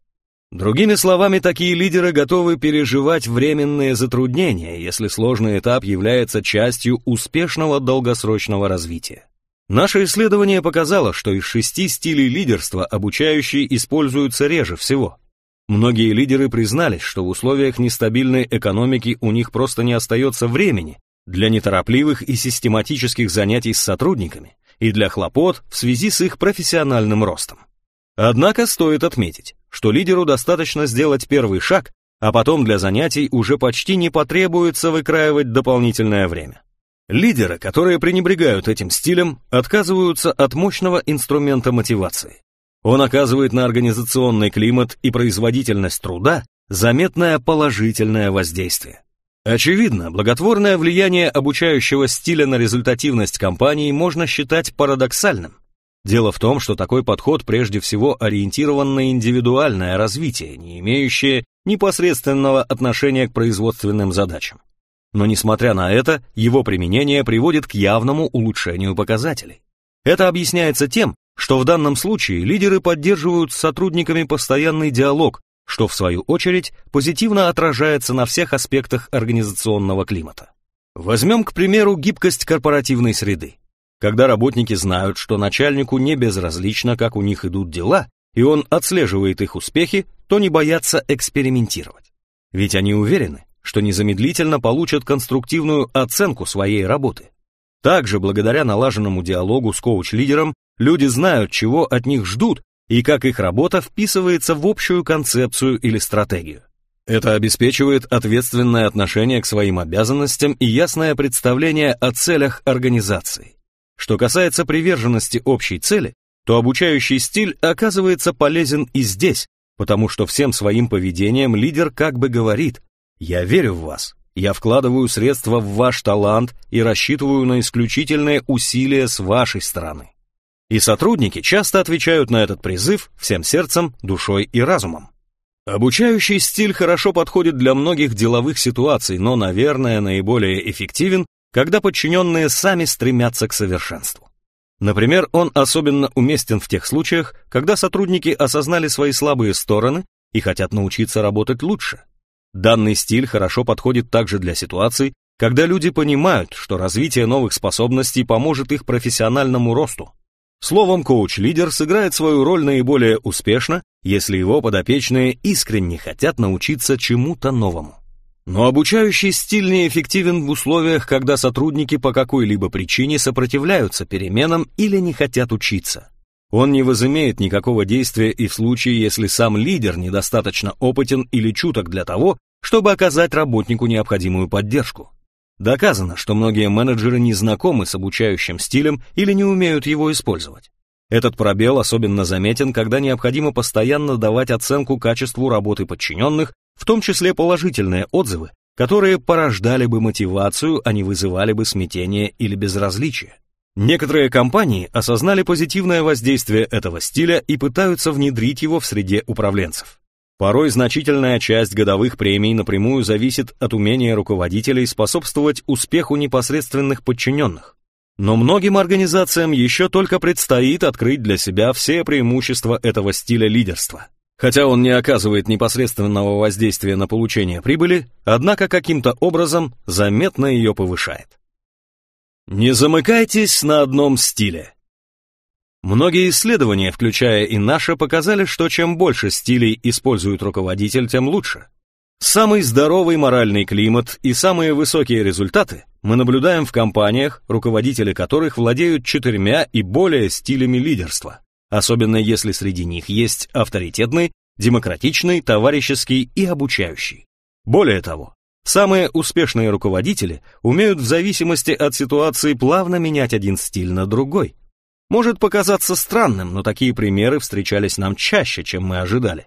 Speaker 1: Другими словами, такие лидеры готовы переживать временные затруднения, если сложный этап является частью успешного долгосрочного развития. Наше исследование показало, что из шести стилей лидерства обучающие используются реже всего – Многие лидеры признались, что в условиях нестабильной экономики у них просто не остается времени для неторопливых и систематических занятий с сотрудниками и для хлопот в связи с их профессиональным ростом. Однако стоит отметить, что лидеру достаточно сделать первый шаг, а потом для занятий уже почти не потребуется выкраивать дополнительное время. Лидеры, которые пренебрегают этим стилем, отказываются от мощного инструмента мотивации. Он оказывает на организационный климат и производительность труда заметное положительное воздействие. Очевидно, благотворное влияние обучающего стиля на результативность компании можно считать парадоксальным. Дело в том, что такой подход прежде всего ориентирован на индивидуальное развитие, не имеющее непосредственного отношения к производственным задачам. Но несмотря на это, его применение приводит к явному улучшению показателей. Это объясняется тем, что в данном случае лидеры поддерживают с сотрудниками постоянный диалог, что в свою очередь позитивно отражается на всех аспектах организационного климата. Возьмем, к примеру, гибкость корпоративной среды. Когда работники знают, что начальнику не безразлично, как у них идут дела, и он отслеживает их успехи, то не боятся экспериментировать. Ведь они уверены, что незамедлительно получат конструктивную оценку своей работы. Также, благодаря налаженному диалогу с коуч-лидером, Люди знают, чего от них ждут и как их работа вписывается в общую концепцию или стратегию. Это обеспечивает ответственное отношение к своим обязанностям и ясное представление о целях организации. Что касается приверженности общей цели, то обучающий стиль оказывается полезен и здесь, потому что всем своим поведением лидер как бы говорит «Я верю в вас, я вкладываю средства в ваш талант и рассчитываю на исключительные усилия с вашей стороны». И сотрудники часто отвечают на этот призыв всем сердцем, душой и разумом. Обучающий стиль хорошо подходит для многих деловых ситуаций, но, наверное, наиболее эффективен, когда подчиненные сами стремятся к совершенству. Например, он особенно уместен в тех случаях, когда сотрудники осознали свои слабые стороны и хотят научиться работать лучше. Данный стиль хорошо подходит также для ситуаций, когда люди понимают, что развитие новых способностей поможет их профессиональному росту. Словом, коуч-лидер сыграет свою роль наиболее успешно, если его подопечные искренне хотят научиться чему-то новому. Но обучающий стиль неэффективен в условиях, когда сотрудники по какой-либо причине сопротивляются переменам или не хотят учиться. Он не возымеет никакого действия и в случае, если сам лидер недостаточно опытен или чуток для того, чтобы оказать работнику необходимую поддержку. Доказано, что многие менеджеры не знакомы с обучающим стилем или не умеют его использовать. Этот пробел особенно заметен, когда необходимо постоянно давать оценку качеству работы подчиненных, в том числе положительные отзывы, которые порождали бы мотивацию, а не вызывали бы смятение или безразличие. Некоторые компании осознали позитивное воздействие этого стиля и пытаются внедрить его в среде управленцев. Порой значительная часть годовых премий напрямую зависит от умения руководителей способствовать успеху непосредственных подчиненных. Но многим организациям еще только предстоит открыть для себя все преимущества этого стиля лидерства. Хотя он не оказывает непосредственного воздействия на получение прибыли, однако каким-то образом заметно ее повышает. Не замыкайтесь на одном стиле. Многие исследования, включая и наше, показали, что чем больше стилей использует руководитель, тем лучше. Самый здоровый моральный климат и самые высокие результаты мы наблюдаем в компаниях, руководители которых владеют четырьмя и более стилями лидерства, особенно если среди них есть авторитетный, демократичный, товарищеский и обучающий. Более того, самые успешные руководители умеют в зависимости от ситуации плавно менять один стиль на другой. Может показаться странным, но такие примеры встречались нам чаще, чем мы ожидали.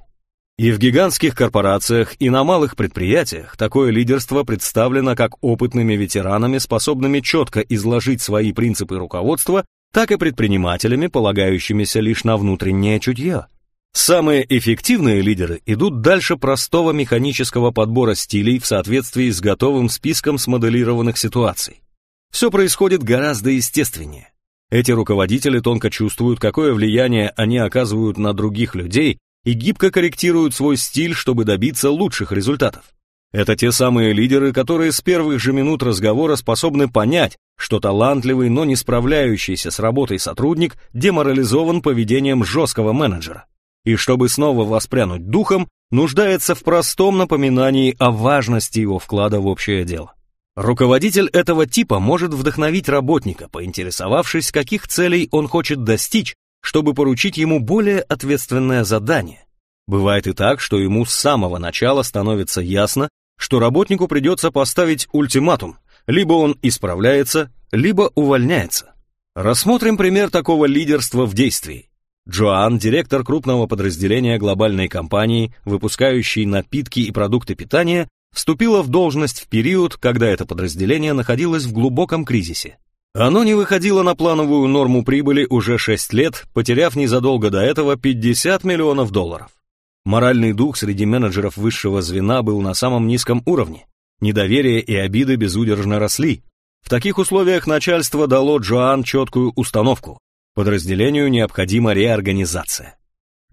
Speaker 1: И в гигантских корпорациях, и на малых предприятиях такое лидерство представлено как опытными ветеранами, способными четко изложить свои принципы руководства, так и предпринимателями, полагающимися лишь на внутреннее чутье. Самые эффективные лидеры идут дальше простого механического подбора стилей в соответствии с готовым списком смоделированных ситуаций. Все происходит гораздо естественнее. Эти руководители тонко чувствуют, какое влияние они оказывают на других людей и гибко корректируют свой стиль, чтобы добиться лучших результатов. Это те самые лидеры, которые с первых же минут разговора способны понять, что талантливый, но не справляющийся с работой сотрудник деморализован поведением жесткого менеджера. И чтобы снова воспрянуть духом, нуждается в простом напоминании о важности его вклада в общее дело. Руководитель этого типа может вдохновить работника, поинтересовавшись, каких целей он хочет достичь, чтобы поручить ему более ответственное задание. Бывает и так, что ему с самого начала становится ясно, что работнику придется поставить ультиматум, либо он исправляется, либо увольняется. Рассмотрим пример такого лидерства в действии. Джоан, директор крупного подразделения глобальной компании, выпускающей напитки и продукты питания, вступила в должность в период, когда это подразделение находилось в глубоком кризисе. Оно не выходило на плановую норму прибыли уже 6 лет, потеряв незадолго до этого 50 миллионов долларов. Моральный дух среди менеджеров высшего звена был на самом низком уровне. Недоверие и обиды безудержно росли. В таких условиях начальство дало Джоан четкую установку. Подразделению необходима реорганизация.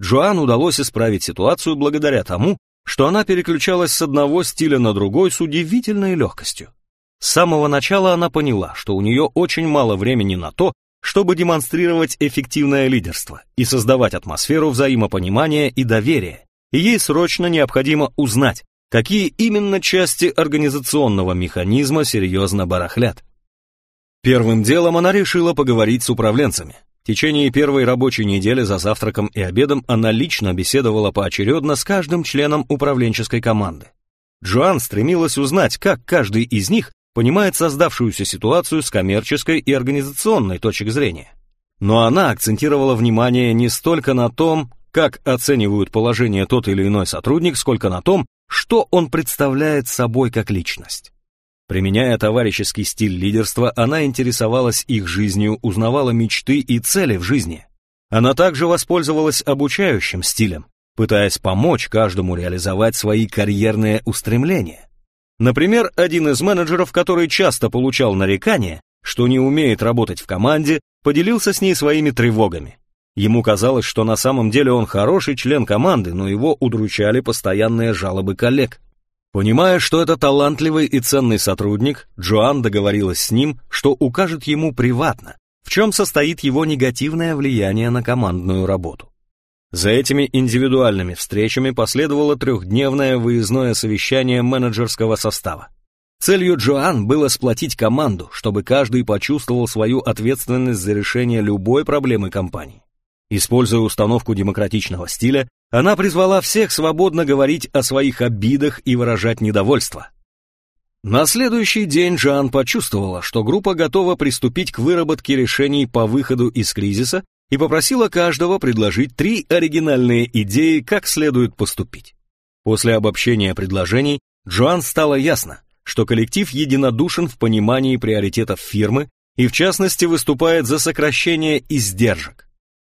Speaker 1: Джоан удалось исправить ситуацию благодаря тому, что она переключалась с одного стиля на другой с удивительной легкостью. С самого начала она поняла, что у нее очень мало времени на то, чтобы демонстрировать эффективное лидерство и создавать атмосферу взаимопонимания и доверия, и ей срочно необходимо узнать, какие именно части организационного механизма серьезно барахлят. Первым делом она решила поговорить с управленцами. В течение первой рабочей недели за завтраком и обедом она лично беседовала поочередно с каждым членом управленческой команды. Джоан стремилась узнать, как каждый из них понимает создавшуюся ситуацию с коммерческой и организационной точек зрения. Но она акцентировала внимание не столько на том, как оценивают положение тот или иной сотрудник, сколько на том, что он представляет собой как личность. Применяя товарищеский стиль лидерства, она интересовалась их жизнью, узнавала мечты и цели в жизни. Она также воспользовалась обучающим стилем, пытаясь помочь каждому реализовать свои карьерные устремления. Например, один из менеджеров, который часто получал нарекания, что не умеет работать в команде, поделился с ней своими тревогами. Ему казалось, что на самом деле он хороший член команды, но его удручали постоянные жалобы коллег. Понимая, что это талантливый и ценный сотрудник, Джоан договорилась с ним, что укажет ему приватно, в чем состоит его негативное влияние на командную работу. За этими индивидуальными встречами последовало трехдневное выездное совещание менеджерского состава. Целью Джоан было сплотить команду, чтобы каждый почувствовал свою ответственность за решение любой проблемы компании. Используя установку демократичного стиля, она призвала всех свободно говорить о своих обидах и выражать недовольство. На следующий день Джоан почувствовала, что группа готова приступить к выработке решений по выходу из кризиса и попросила каждого предложить три оригинальные идеи, как следует поступить. После обобщения предложений Джоан стало ясно, что коллектив единодушен в понимании приоритетов фирмы и в частности выступает за сокращение издержек.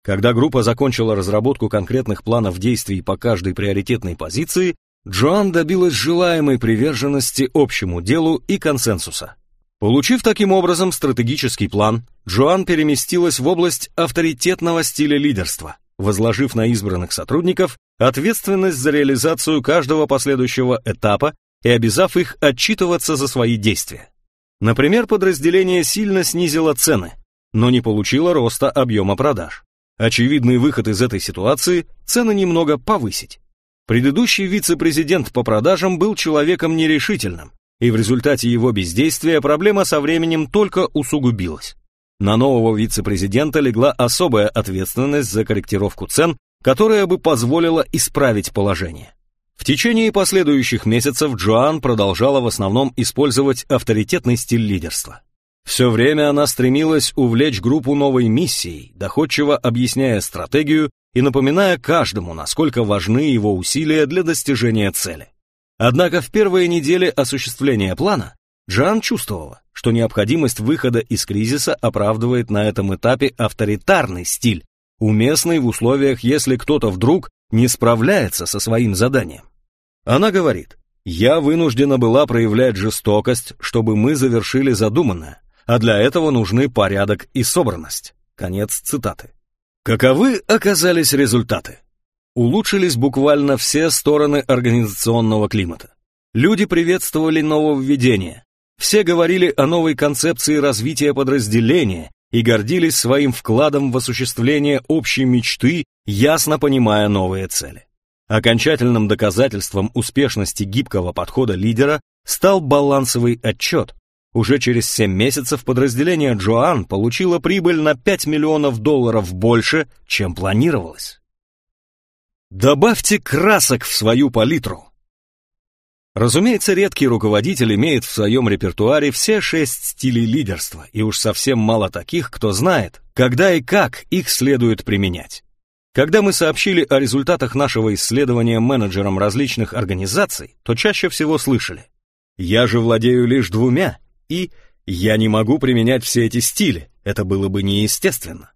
Speaker 1: Когда группа закончила разработку конкретных планов действий по каждой приоритетной позиции, Джоан добилась желаемой приверженности общему делу и консенсуса. Получив таким образом стратегический план, Джоан переместилась в область авторитетного стиля лидерства. возложив на избранных сотрудников ответственность за реализацию каждого последующего этапа и обязав их отчитываться за свои действия. Например, подразделение сильно снизило цены, но не получило роста объема продаж. Очевидный выход из этой ситуации – цены немного повысить. Предыдущий вице-президент по продажам был человеком нерешительным, и в результате его бездействия проблема со временем только усугубилась. На нового вице-президента легла особая ответственность за корректировку цен, которая бы позволила исправить положение. В течение последующих месяцев Джоан продолжала в основном использовать авторитетный стиль лидерства. Все время она стремилась увлечь группу новой миссией, доходчиво объясняя стратегию и напоминая каждому, насколько важны его усилия для достижения цели. Однако в первые недели осуществления плана Джан чувствовала, что необходимость выхода из кризиса оправдывает на этом этапе авторитарный стиль, уместный в условиях, если кто-то вдруг не справляется со своим заданием. Она говорит, «Я вынуждена была проявлять жестокость, чтобы мы завершили задуманное, а для этого нужны порядок и собранность». Конец цитаты. Каковы оказались результаты? Улучшились буквально все стороны организационного климата. Люди приветствовали нововведения. Все говорили о новой концепции развития подразделения и гордились своим вкладом в осуществление общей мечты, ясно понимая новые цели. Окончательным доказательством успешности гибкого подхода лидера стал балансовый отчет. Уже через 7 месяцев подразделение Джоан получило прибыль на 5 миллионов долларов больше, чем планировалось. Добавьте красок в свою палитру. Разумеется, редкий руководитель имеет в своем репертуаре все шесть стилей лидерства, и уж совсем мало таких, кто знает, когда и как их следует применять. Когда мы сообщили о результатах нашего исследования менеджерам различных организаций, то чаще всего слышали «Я же владею лишь двумя» и «Я не могу применять все эти стили, это было бы неестественно».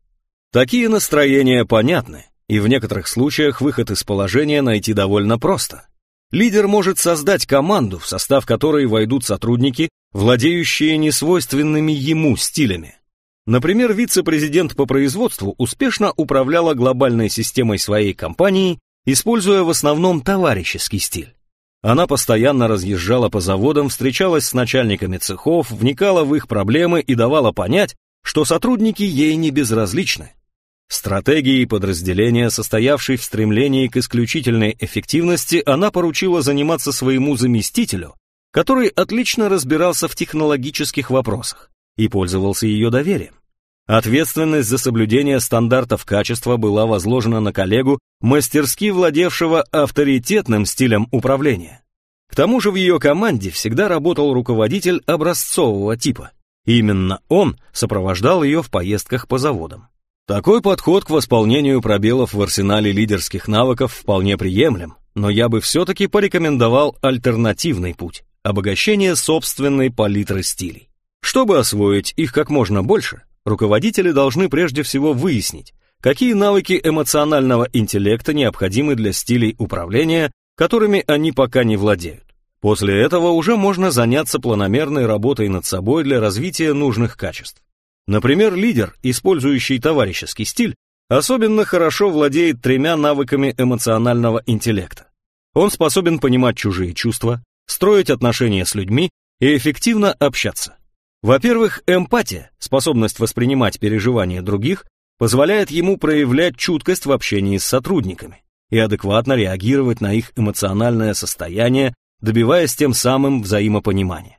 Speaker 1: Такие настроения понятны, и в некоторых случаях выход из положения найти довольно просто – Лидер может создать команду, в состав которой войдут сотрудники, владеющие несвойственными ему стилями. Например, вице-президент по производству успешно управляла глобальной системой своей компании, используя в основном товарищеский стиль. Она постоянно разъезжала по заводам, встречалась с начальниками цехов, вникала в их проблемы и давала понять, что сотрудники ей не безразличны. Стратегией подразделения, состоявшей в стремлении к исключительной эффективности, она поручила заниматься своему заместителю, который отлично разбирался в технологических вопросах и пользовался ее доверием. Ответственность за соблюдение стандартов качества была возложена на коллегу, мастерски владевшего авторитетным стилем управления. К тому же в ее команде всегда работал руководитель образцового типа. Именно он сопровождал ее в поездках по заводам. Такой подход к восполнению пробелов в арсенале лидерских навыков вполне приемлем, но я бы все-таки порекомендовал альтернативный путь – обогащение собственной палитры стилей. Чтобы освоить их как можно больше, руководители должны прежде всего выяснить, какие навыки эмоционального интеллекта необходимы для стилей управления, которыми они пока не владеют. После этого уже можно заняться планомерной работой над собой для развития нужных качеств. Например, лидер, использующий товарищеский стиль, особенно хорошо владеет тремя навыками эмоционального интеллекта. Он способен понимать чужие чувства, строить отношения с людьми и эффективно общаться. Во-первых, эмпатия, способность воспринимать переживания других, позволяет ему проявлять чуткость в общении с сотрудниками и адекватно реагировать на их эмоциональное состояние, добиваясь тем самым взаимопонимания.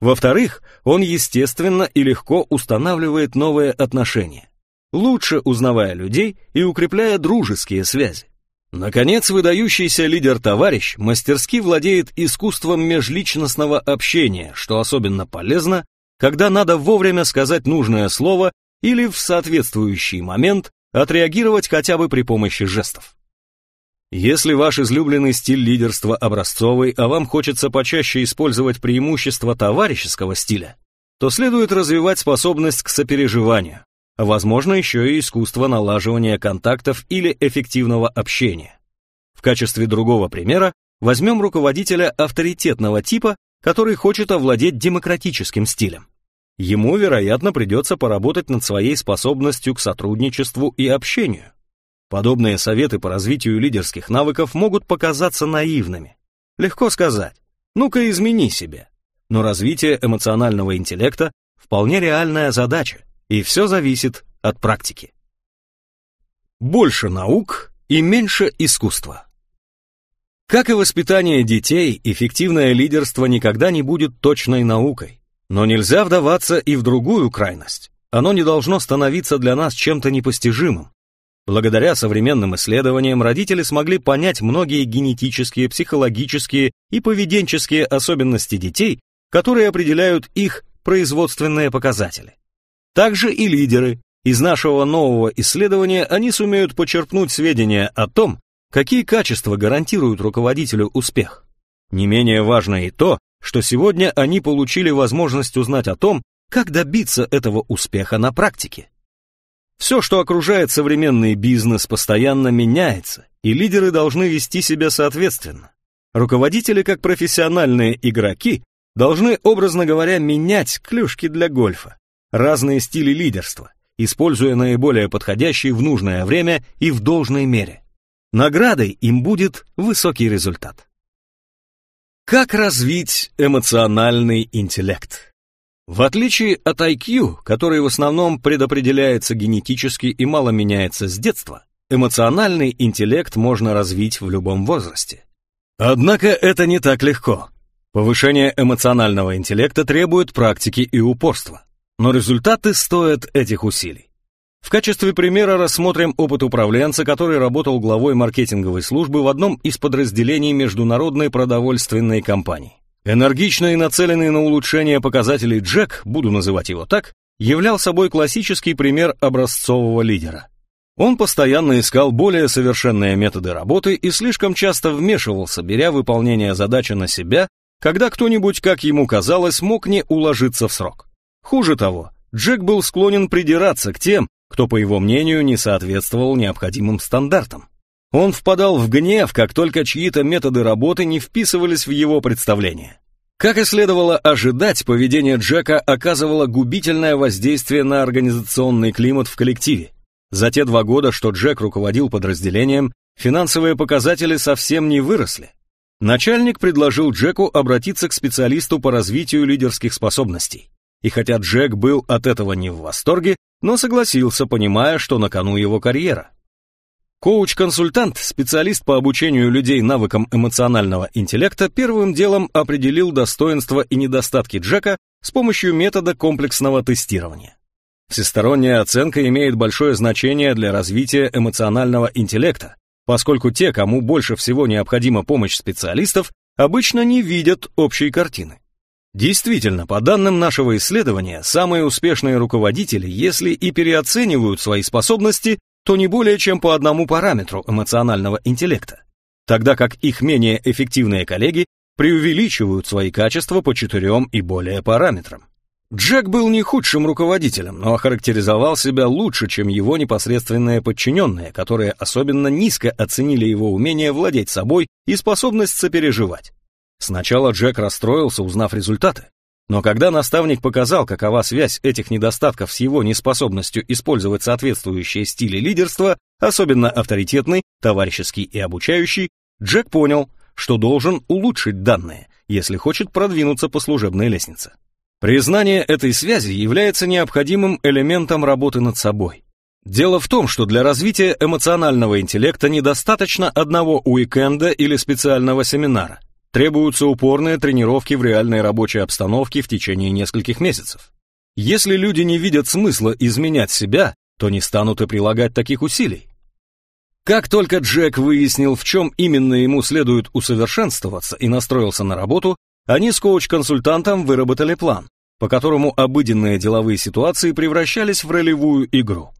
Speaker 1: Во-вторых, он естественно и легко устанавливает новые отношения, лучше узнавая людей и укрепляя дружеские связи. Наконец, выдающийся лидер-товарищ мастерски владеет искусством межличностного общения, что особенно полезно, когда надо вовремя сказать нужное слово или в соответствующий момент отреагировать хотя бы при помощи жестов. Если ваш излюбленный стиль лидерства образцовый, а вам хочется почаще использовать преимущества товарищеского стиля, то следует развивать способность к сопереживанию, а возможно еще и искусство налаживания контактов или эффективного общения. В качестве другого примера возьмем руководителя авторитетного типа, который хочет овладеть демократическим стилем. Ему, вероятно, придется поработать над своей способностью к сотрудничеству и общению. Подобные советы по развитию лидерских навыков могут показаться наивными. Легко сказать, ну-ка измени себя. Но развитие эмоционального интеллекта вполне реальная задача, и все зависит от практики. Больше наук и меньше искусства. Как и воспитание детей, эффективное лидерство никогда не будет точной наукой. Но нельзя вдаваться и в другую крайность. Оно не должно становиться для нас чем-то непостижимым. Благодаря современным исследованиям родители смогли понять многие генетические, психологические и поведенческие особенности детей, которые определяют их производственные показатели. Также и лидеры. Из нашего нового исследования они сумеют почерпнуть сведения о том, какие качества гарантируют руководителю успех. Не менее важно и то, что сегодня они получили возможность узнать о том, как добиться этого успеха на практике. Все, что окружает современный бизнес, постоянно меняется, и лидеры должны вести себя соответственно. Руководители, как профессиональные игроки, должны, образно говоря, менять клюшки для гольфа, разные стили лидерства, используя наиболее подходящие в нужное время и в должной мере. Наградой им будет высокий результат. Как развить эмоциональный интеллект? В отличие от IQ, который в основном предопределяется генетически и мало меняется с детства, эмоциональный интеллект можно развить в любом возрасте. Однако это не так легко. Повышение эмоционального интеллекта требует практики и упорства, но результаты стоят этих усилий. В качестве примера рассмотрим опыт управленца, который работал главой маркетинговой службы в одном из подразделений международной продовольственной компании. Энергичный и нацеленный на улучшение показателей Джек, буду называть его так, являл собой классический пример образцового лидера. Он постоянно искал более совершенные методы работы и слишком часто вмешивался, беря выполнение задачи на себя, когда кто-нибудь, как ему казалось, мог не уложиться в срок. Хуже того, Джек был склонен придираться к тем, кто, по его мнению, не соответствовал необходимым стандартам. Он впадал в гнев, как только чьи-то методы работы не вписывались в его представление. Как и следовало ожидать, поведение Джека оказывало губительное воздействие на организационный климат в коллективе. За те два года, что Джек руководил подразделением, финансовые показатели совсем не выросли. Начальник предложил Джеку обратиться к специалисту по развитию лидерских способностей. И хотя Джек был от этого не в восторге, но согласился, понимая, что на кону его карьера. Коуч-консультант, специалист по обучению людей навыкам эмоционального интеллекта, первым делом определил достоинства и недостатки Джека с помощью метода комплексного тестирования. Всесторонняя оценка имеет большое значение для развития эмоционального интеллекта, поскольку те, кому больше всего необходима помощь специалистов, обычно не видят общей картины. Действительно, по данным нашего исследования, самые успешные руководители, если и переоценивают свои способности, то не более чем по одному параметру эмоционального интеллекта, тогда как их менее эффективные коллеги преувеличивают свои качества по четырем и более параметрам. Джек был не худшим руководителем, но охарактеризовал себя лучше, чем его непосредственные подчиненные, которые особенно низко оценили его умение владеть собой и способность сопереживать. Сначала Джек расстроился, узнав результаты. Но когда наставник показал, какова связь этих недостатков с его неспособностью использовать соответствующие стили лидерства, особенно авторитетный, товарищеский и обучающий, Джек понял, что должен улучшить данные, если хочет продвинуться по служебной лестнице. Признание этой связи является необходимым элементом работы над собой. Дело в том, что для развития эмоционального интеллекта недостаточно одного уикенда или специального семинара. Требуются упорные тренировки в реальной рабочей обстановке в течение нескольких месяцев. Если люди не видят смысла изменять себя, то не станут и прилагать таких усилий. Как только Джек выяснил, в чем именно ему следует усовершенствоваться и настроился на работу, они с коуч-консультантом выработали план, по которому обыденные деловые ситуации превращались в ролевую игру.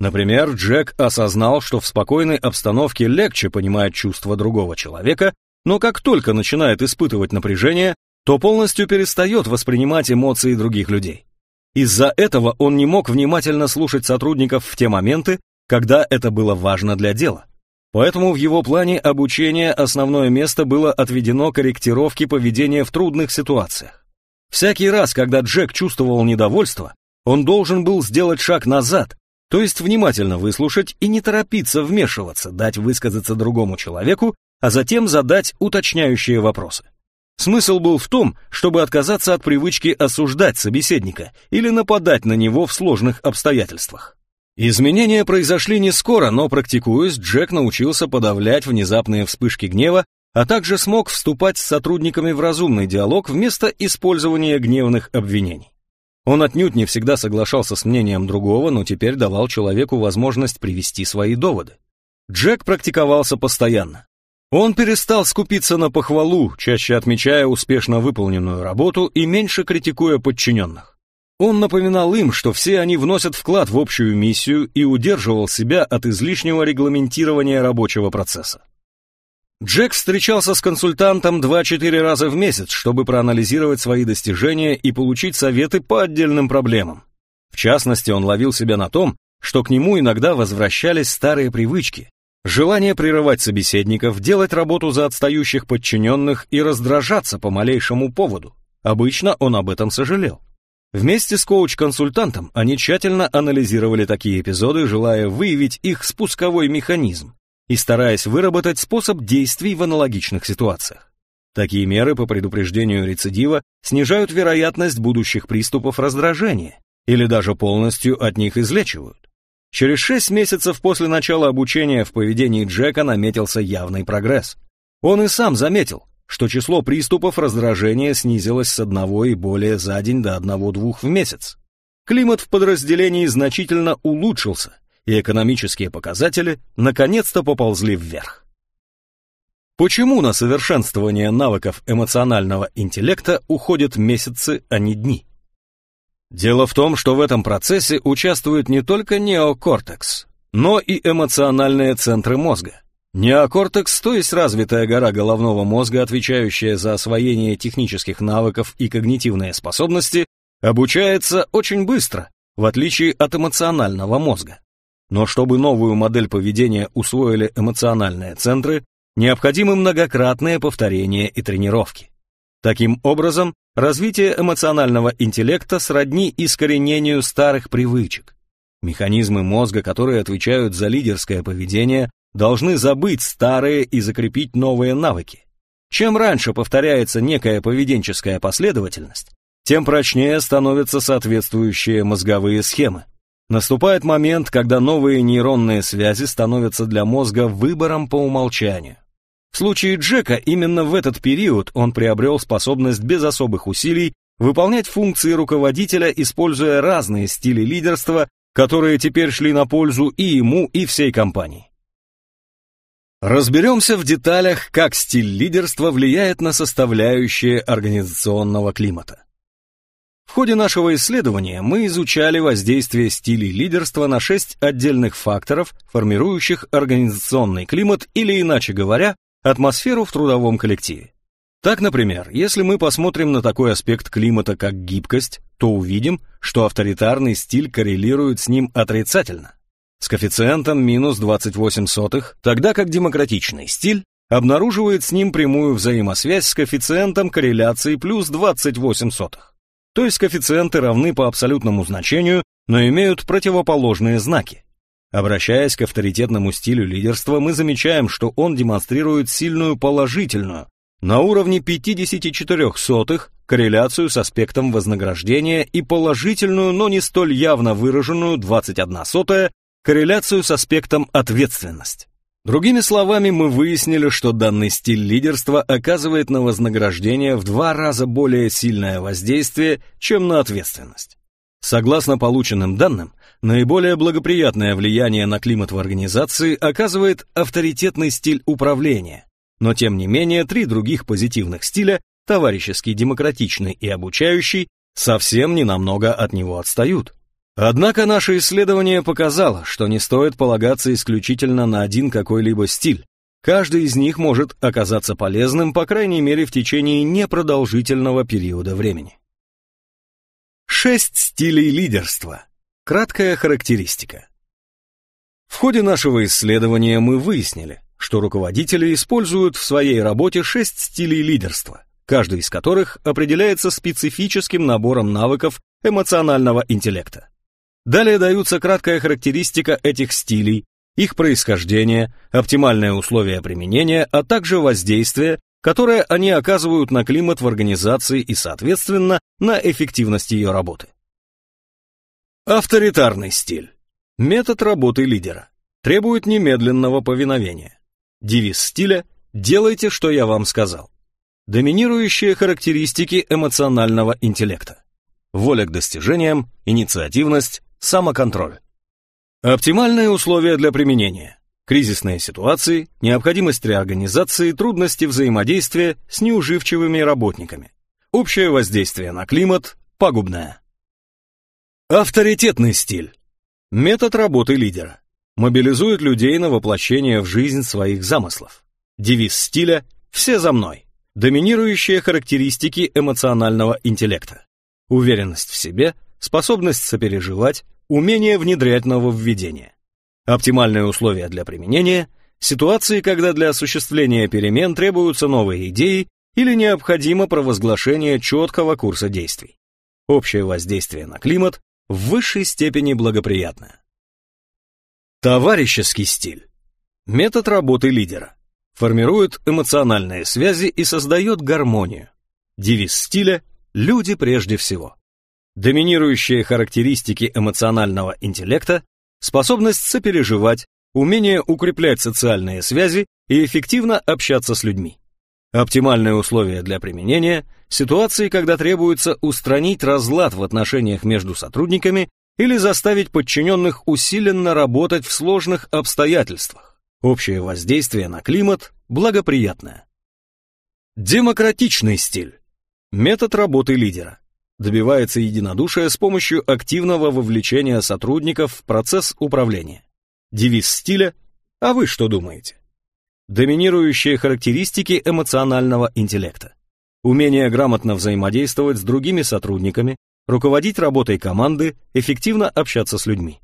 Speaker 1: Например, Джек осознал, что в спокойной обстановке легче понимать чувства другого человека, но как только начинает испытывать напряжение, то полностью перестает воспринимать эмоции других людей. Из-за этого он не мог внимательно слушать сотрудников в те моменты, когда это было важно для дела. Поэтому в его плане обучения основное место было отведено корректировке поведения в трудных ситуациях. Всякий раз, когда Джек чувствовал недовольство, он должен был сделать шаг назад, То есть внимательно выслушать и не торопиться вмешиваться, дать высказаться другому человеку, а затем задать уточняющие вопросы. Смысл был в том, чтобы отказаться от привычки осуждать собеседника или нападать на него в сложных обстоятельствах. Изменения произошли не скоро, но практикуясь, Джек научился подавлять внезапные вспышки гнева, а также смог вступать с сотрудниками в разумный диалог вместо использования гневных обвинений. Он отнюдь не всегда соглашался с мнением другого, но теперь давал человеку возможность привести свои доводы. Джек практиковался постоянно. Он перестал скупиться на похвалу, чаще отмечая успешно выполненную работу и меньше критикуя подчиненных. Он напоминал им, что все они вносят вклад в общую миссию и удерживал себя от излишнего регламентирования рабочего процесса. Джек встречался с консультантом 2-4 раза в месяц, чтобы проанализировать свои достижения и получить советы по отдельным проблемам. В частности, он ловил себя на том, что к нему иногда возвращались старые привычки, Желание прерывать собеседников, делать работу за отстающих подчиненных и раздражаться по малейшему поводу. Обычно он об этом сожалел. Вместе с коуч-консультантом они тщательно анализировали такие эпизоды, желая выявить их спусковой механизм и стараясь выработать способ действий в аналогичных ситуациях. Такие меры по предупреждению рецидива снижают вероятность будущих приступов раздражения или даже полностью от них излечивают. Через шесть месяцев после начала обучения в поведении Джека наметился явный прогресс. Он и сам заметил, что число приступов раздражения снизилось с одного и более за день до одного-двух в месяц. Климат в подразделении значительно улучшился, и экономические показатели наконец-то поползли вверх. Почему на совершенствование навыков эмоционального интеллекта уходят месяцы, а не дни? Дело в том, что в этом процессе участвует не только неокортекс, но и эмоциональные центры мозга. Неокортекс, то есть развитая гора головного мозга, отвечающая за освоение технических навыков и когнитивные способности, обучается очень быстро, в отличие от эмоционального мозга. Но чтобы новую модель поведения усвоили эмоциональные центры, необходимы многократные повторения и тренировки. Таким образом, развитие эмоционального интеллекта сродни искоренению старых привычек. Механизмы мозга, которые отвечают за лидерское поведение, должны забыть старые и закрепить новые навыки. Чем раньше повторяется некая поведенческая последовательность, тем прочнее становятся соответствующие мозговые схемы. Наступает момент, когда новые нейронные связи становятся для мозга выбором по умолчанию. В случае Джека именно в этот период он приобрел способность без особых усилий выполнять функции руководителя, используя разные стили лидерства, которые теперь шли на пользу и ему, и всей компании. Разберемся в деталях, как стиль лидерства влияет на составляющие организационного климата. В ходе нашего исследования мы изучали воздействие стилей лидерства на шесть отдельных факторов, формирующих организационный климат или, иначе говоря, атмосферу в трудовом коллективе. Так, например, если мы посмотрим на такой аспект климата, как гибкость, то увидим, что авторитарный стиль коррелирует с ним отрицательно, с коэффициентом минус 28 сотых, тогда как демократичный стиль обнаруживает с ним прямую взаимосвязь с коэффициентом корреляции плюс 28 сотых. То есть коэффициенты равны по абсолютному значению, но имеют противоположные знаки. Обращаясь к авторитетному стилю лидерства, мы замечаем, что он демонстрирует сильную положительную, на уровне 54 сотых, корреляцию с аспектом вознаграждения и положительную, но не столь явно выраженную 21 сотая, корреляцию с аспектом ответственность. Другими словами, мы выяснили, что данный стиль лидерства оказывает на вознаграждение в два раза более сильное воздействие, чем на ответственность. Согласно полученным данным, Наиболее благоприятное влияние на климат в организации оказывает авторитетный стиль управления, но тем не менее три других позитивных стиля, товарищеский, демократичный и обучающий, совсем не намного от него отстают. Однако наше исследование показало, что не стоит полагаться исключительно на один какой-либо стиль. Каждый из них может оказаться полезным, по крайней мере, в течение непродолжительного периода времени. Шесть стилей лидерства. Краткая характеристика. В ходе нашего исследования мы выяснили, что руководители используют в своей работе шесть стилей лидерства, каждый из которых определяется специфическим набором навыков эмоционального интеллекта. Далее даются краткая характеристика этих стилей, их происхождение, оптимальные условия применения, а также воздействие, которое они оказывают на климат в организации и, соответственно, на эффективность ее работы. Авторитарный стиль. Метод работы лидера. Требует немедленного повиновения. Девиз стиля «Делайте, что я вам сказал». Доминирующие характеристики эмоционального интеллекта. Воля к достижениям, инициативность, самоконтроль. Оптимальные условия для применения. Кризисные ситуации, необходимость реорганизации, трудности взаимодействия с неуживчивыми работниками. Общее воздействие на климат пагубное. Авторитетный стиль. Метод работы лидера. Мобилизует людей на воплощение в жизнь своих замыслов. Девиз стиля «Все за мной». Доминирующие характеристики эмоционального интеллекта. Уверенность в себе, способность сопереживать, умение внедрять нововведения. Оптимальные условия для применения – ситуации, когда для осуществления перемен требуются новые идеи или необходимо провозглашение четкого курса действий. Общее воздействие на климат в высшей степени благоприятное. Товарищеский стиль. Метод работы лидера. Формирует эмоциональные связи и создает гармонию. Девиз стиля «Люди прежде всего». Доминирующие характеристики эмоционального интеллекта – способность сопереживать, умение укреплять социальные связи и эффективно общаться с людьми. Оптимальные условия для применения – ситуации, когда требуется устранить разлад в отношениях между сотрудниками или заставить подчиненных усиленно работать в сложных обстоятельствах. Общее воздействие на климат благоприятное. Демократичный стиль. Метод работы лидера добивается единодушия с помощью активного вовлечения сотрудников в процесс управления. Девиз стиля «А вы что думаете?» Доминирующие характеристики эмоционального интеллекта. Умение грамотно взаимодействовать с другими сотрудниками, руководить работой команды, эффективно общаться с людьми.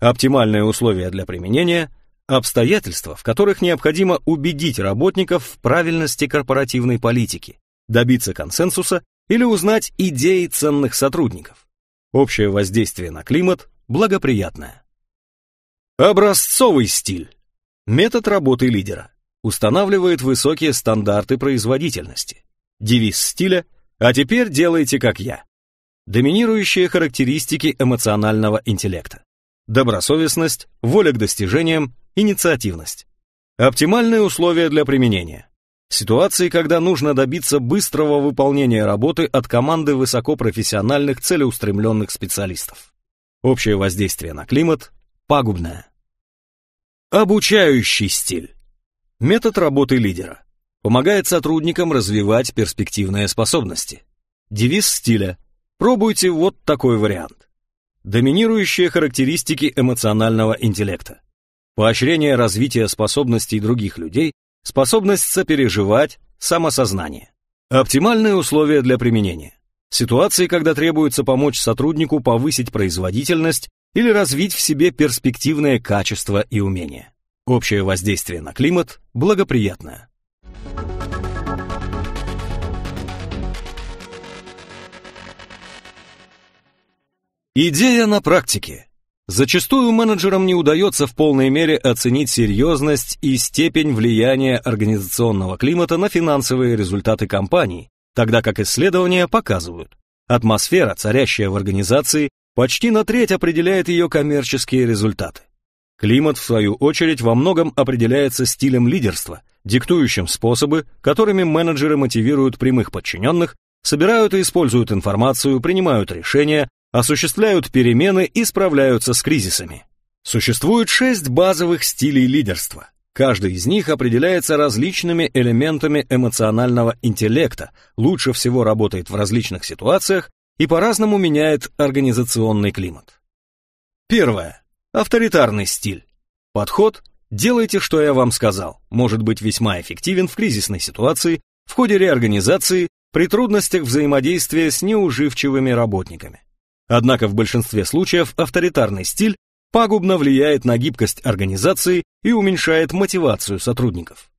Speaker 1: Оптимальные условия для применения – обстоятельства, в которых необходимо убедить работников в правильности корпоративной политики, добиться консенсуса или узнать идеи ценных сотрудников. Общее воздействие на климат благоприятное. Образцовый стиль. Метод работы лидера. Устанавливает высокие стандарты производительности. Девиз стиля «А теперь делайте как я». Доминирующие характеристики эмоционального интеллекта. Добросовестность, воля к достижениям, инициативность. Оптимальные условия для применения. Ситуации, когда нужно добиться быстрого выполнения работы от команды высокопрофессиональных целеустремленных специалистов. Общее воздействие на климат пагубное. Обучающий стиль. Метод работы лидера. Помогает сотрудникам развивать перспективные способности. Девиз стиля «Пробуйте вот такой вариант». Доминирующие характеристики эмоционального интеллекта. Поощрение развития способностей других людей способность сопереживать, самосознание. Оптимальные условия для применения. Ситуации, когда требуется помочь сотруднику повысить производительность или развить в себе перспективные качества и умения. Общее воздействие на климат благоприятное. Идея на практике. Зачастую менеджерам не удается в полной мере оценить серьезность и степень влияния организационного климата на финансовые результаты компании, тогда как исследования показывают, атмосфера, царящая в организации, почти на треть определяет ее коммерческие результаты. Климат, в свою очередь, во многом определяется стилем лидерства, диктующим способы, которыми менеджеры мотивируют прямых подчиненных, собирают и используют информацию, принимают решения, осуществляют перемены и справляются с кризисами. Существует шесть базовых стилей лидерства. Каждый из них определяется различными элементами эмоционального интеллекта, лучше всего работает в различных ситуациях и по-разному меняет организационный климат. Первое. Авторитарный стиль. Подход «делайте, что я вам сказал» может быть весьма эффективен в кризисной ситуации, в ходе реорганизации, при трудностях взаимодействия с неуживчивыми работниками. Однако в большинстве случаев авторитарный стиль пагубно влияет на гибкость организации и уменьшает мотивацию сотрудников.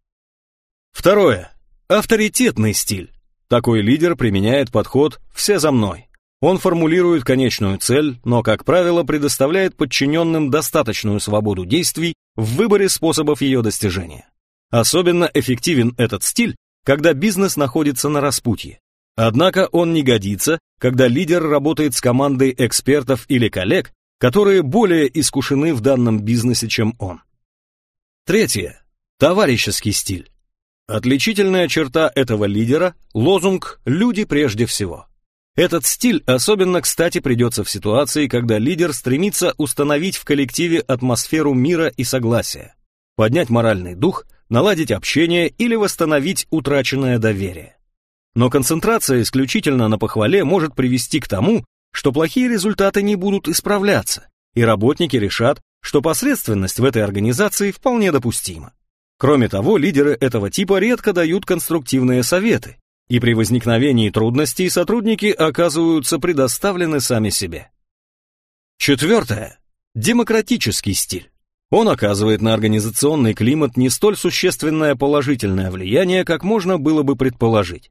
Speaker 1: Второе. Авторитетный стиль. Такой лидер применяет подход «все за мной». Он формулирует конечную цель, но, как правило, предоставляет подчиненным достаточную свободу действий в выборе способов ее достижения. Особенно эффективен этот стиль, когда бизнес находится на распутье. Однако он не годится, когда лидер работает с командой экспертов или коллег, которые более искушены в данном бизнесе, чем он. Третье. Товарищеский стиль. Отличительная черта этого лидера – лозунг «люди прежде всего». Этот стиль особенно кстати придется в ситуации, когда лидер стремится установить в коллективе атмосферу мира и согласия, поднять моральный дух, наладить общение или восстановить утраченное доверие. Но концентрация исключительно на похвале может привести к тому, что плохие результаты не будут исправляться, и работники решат, что посредственность в этой организации вполне допустима. Кроме того, лидеры этого типа редко дают конструктивные советы, и при возникновении трудностей сотрудники оказываются предоставлены сами себе. Четвертое. Демократический стиль. Он оказывает на организационный климат не столь существенное положительное влияние, как можно было бы предположить.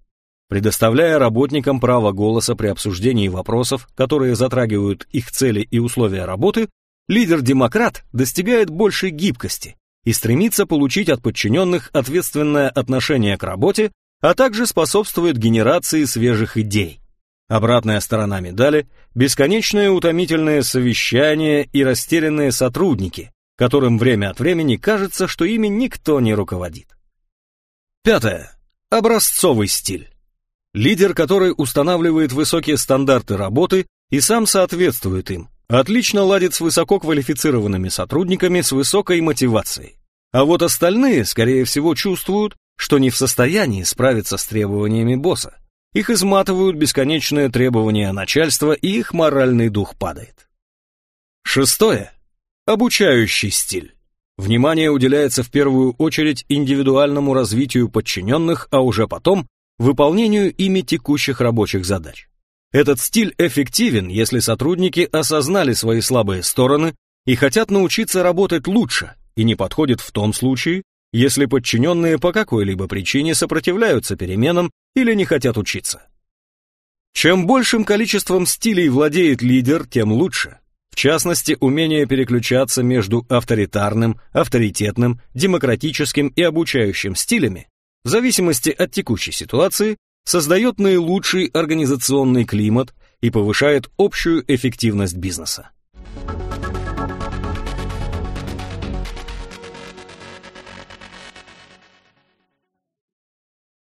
Speaker 1: Предоставляя работникам право голоса при обсуждении вопросов, которые затрагивают их цели и условия работы, лидер-демократ достигает большей гибкости и стремится получить от подчиненных ответственное отношение к работе, а также способствует генерации свежих идей. Обратная сторона медали – бесконечные утомительные совещания и растерянные сотрудники, которым время от времени кажется, что ими никто не руководит. Пятое. Образцовый стиль. Лидер, который устанавливает высокие стандарты работы и сам соответствует им, отлично ладит с высококвалифицированными сотрудниками с высокой мотивацией. А вот остальные, скорее всего, чувствуют, что не в состоянии справиться с требованиями босса. Их изматывают бесконечные требования начальства, и их моральный дух падает. Шестое. Обучающий стиль. Внимание уделяется в первую очередь индивидуальному развитию подчиненных, а уже потом выполнению ими текущих рабочих задач. Этот стиль эффективен, если сотрудники осознали свои слабые стороны и хотят научиться работать лучше, и не подходит в том случае, если подчиненные по какой-либо причине сопротивляются переменам или не хотят учиться. Чем большим количеством стилей владеет лидер, тем лучше. В частности, умение переключаться между авторитарным, авторитетным, демократическим и обучающим стилями, в зависимости от текущей ситуации, создает наилучший организационный климат и повышает общую эффективность бизнеса.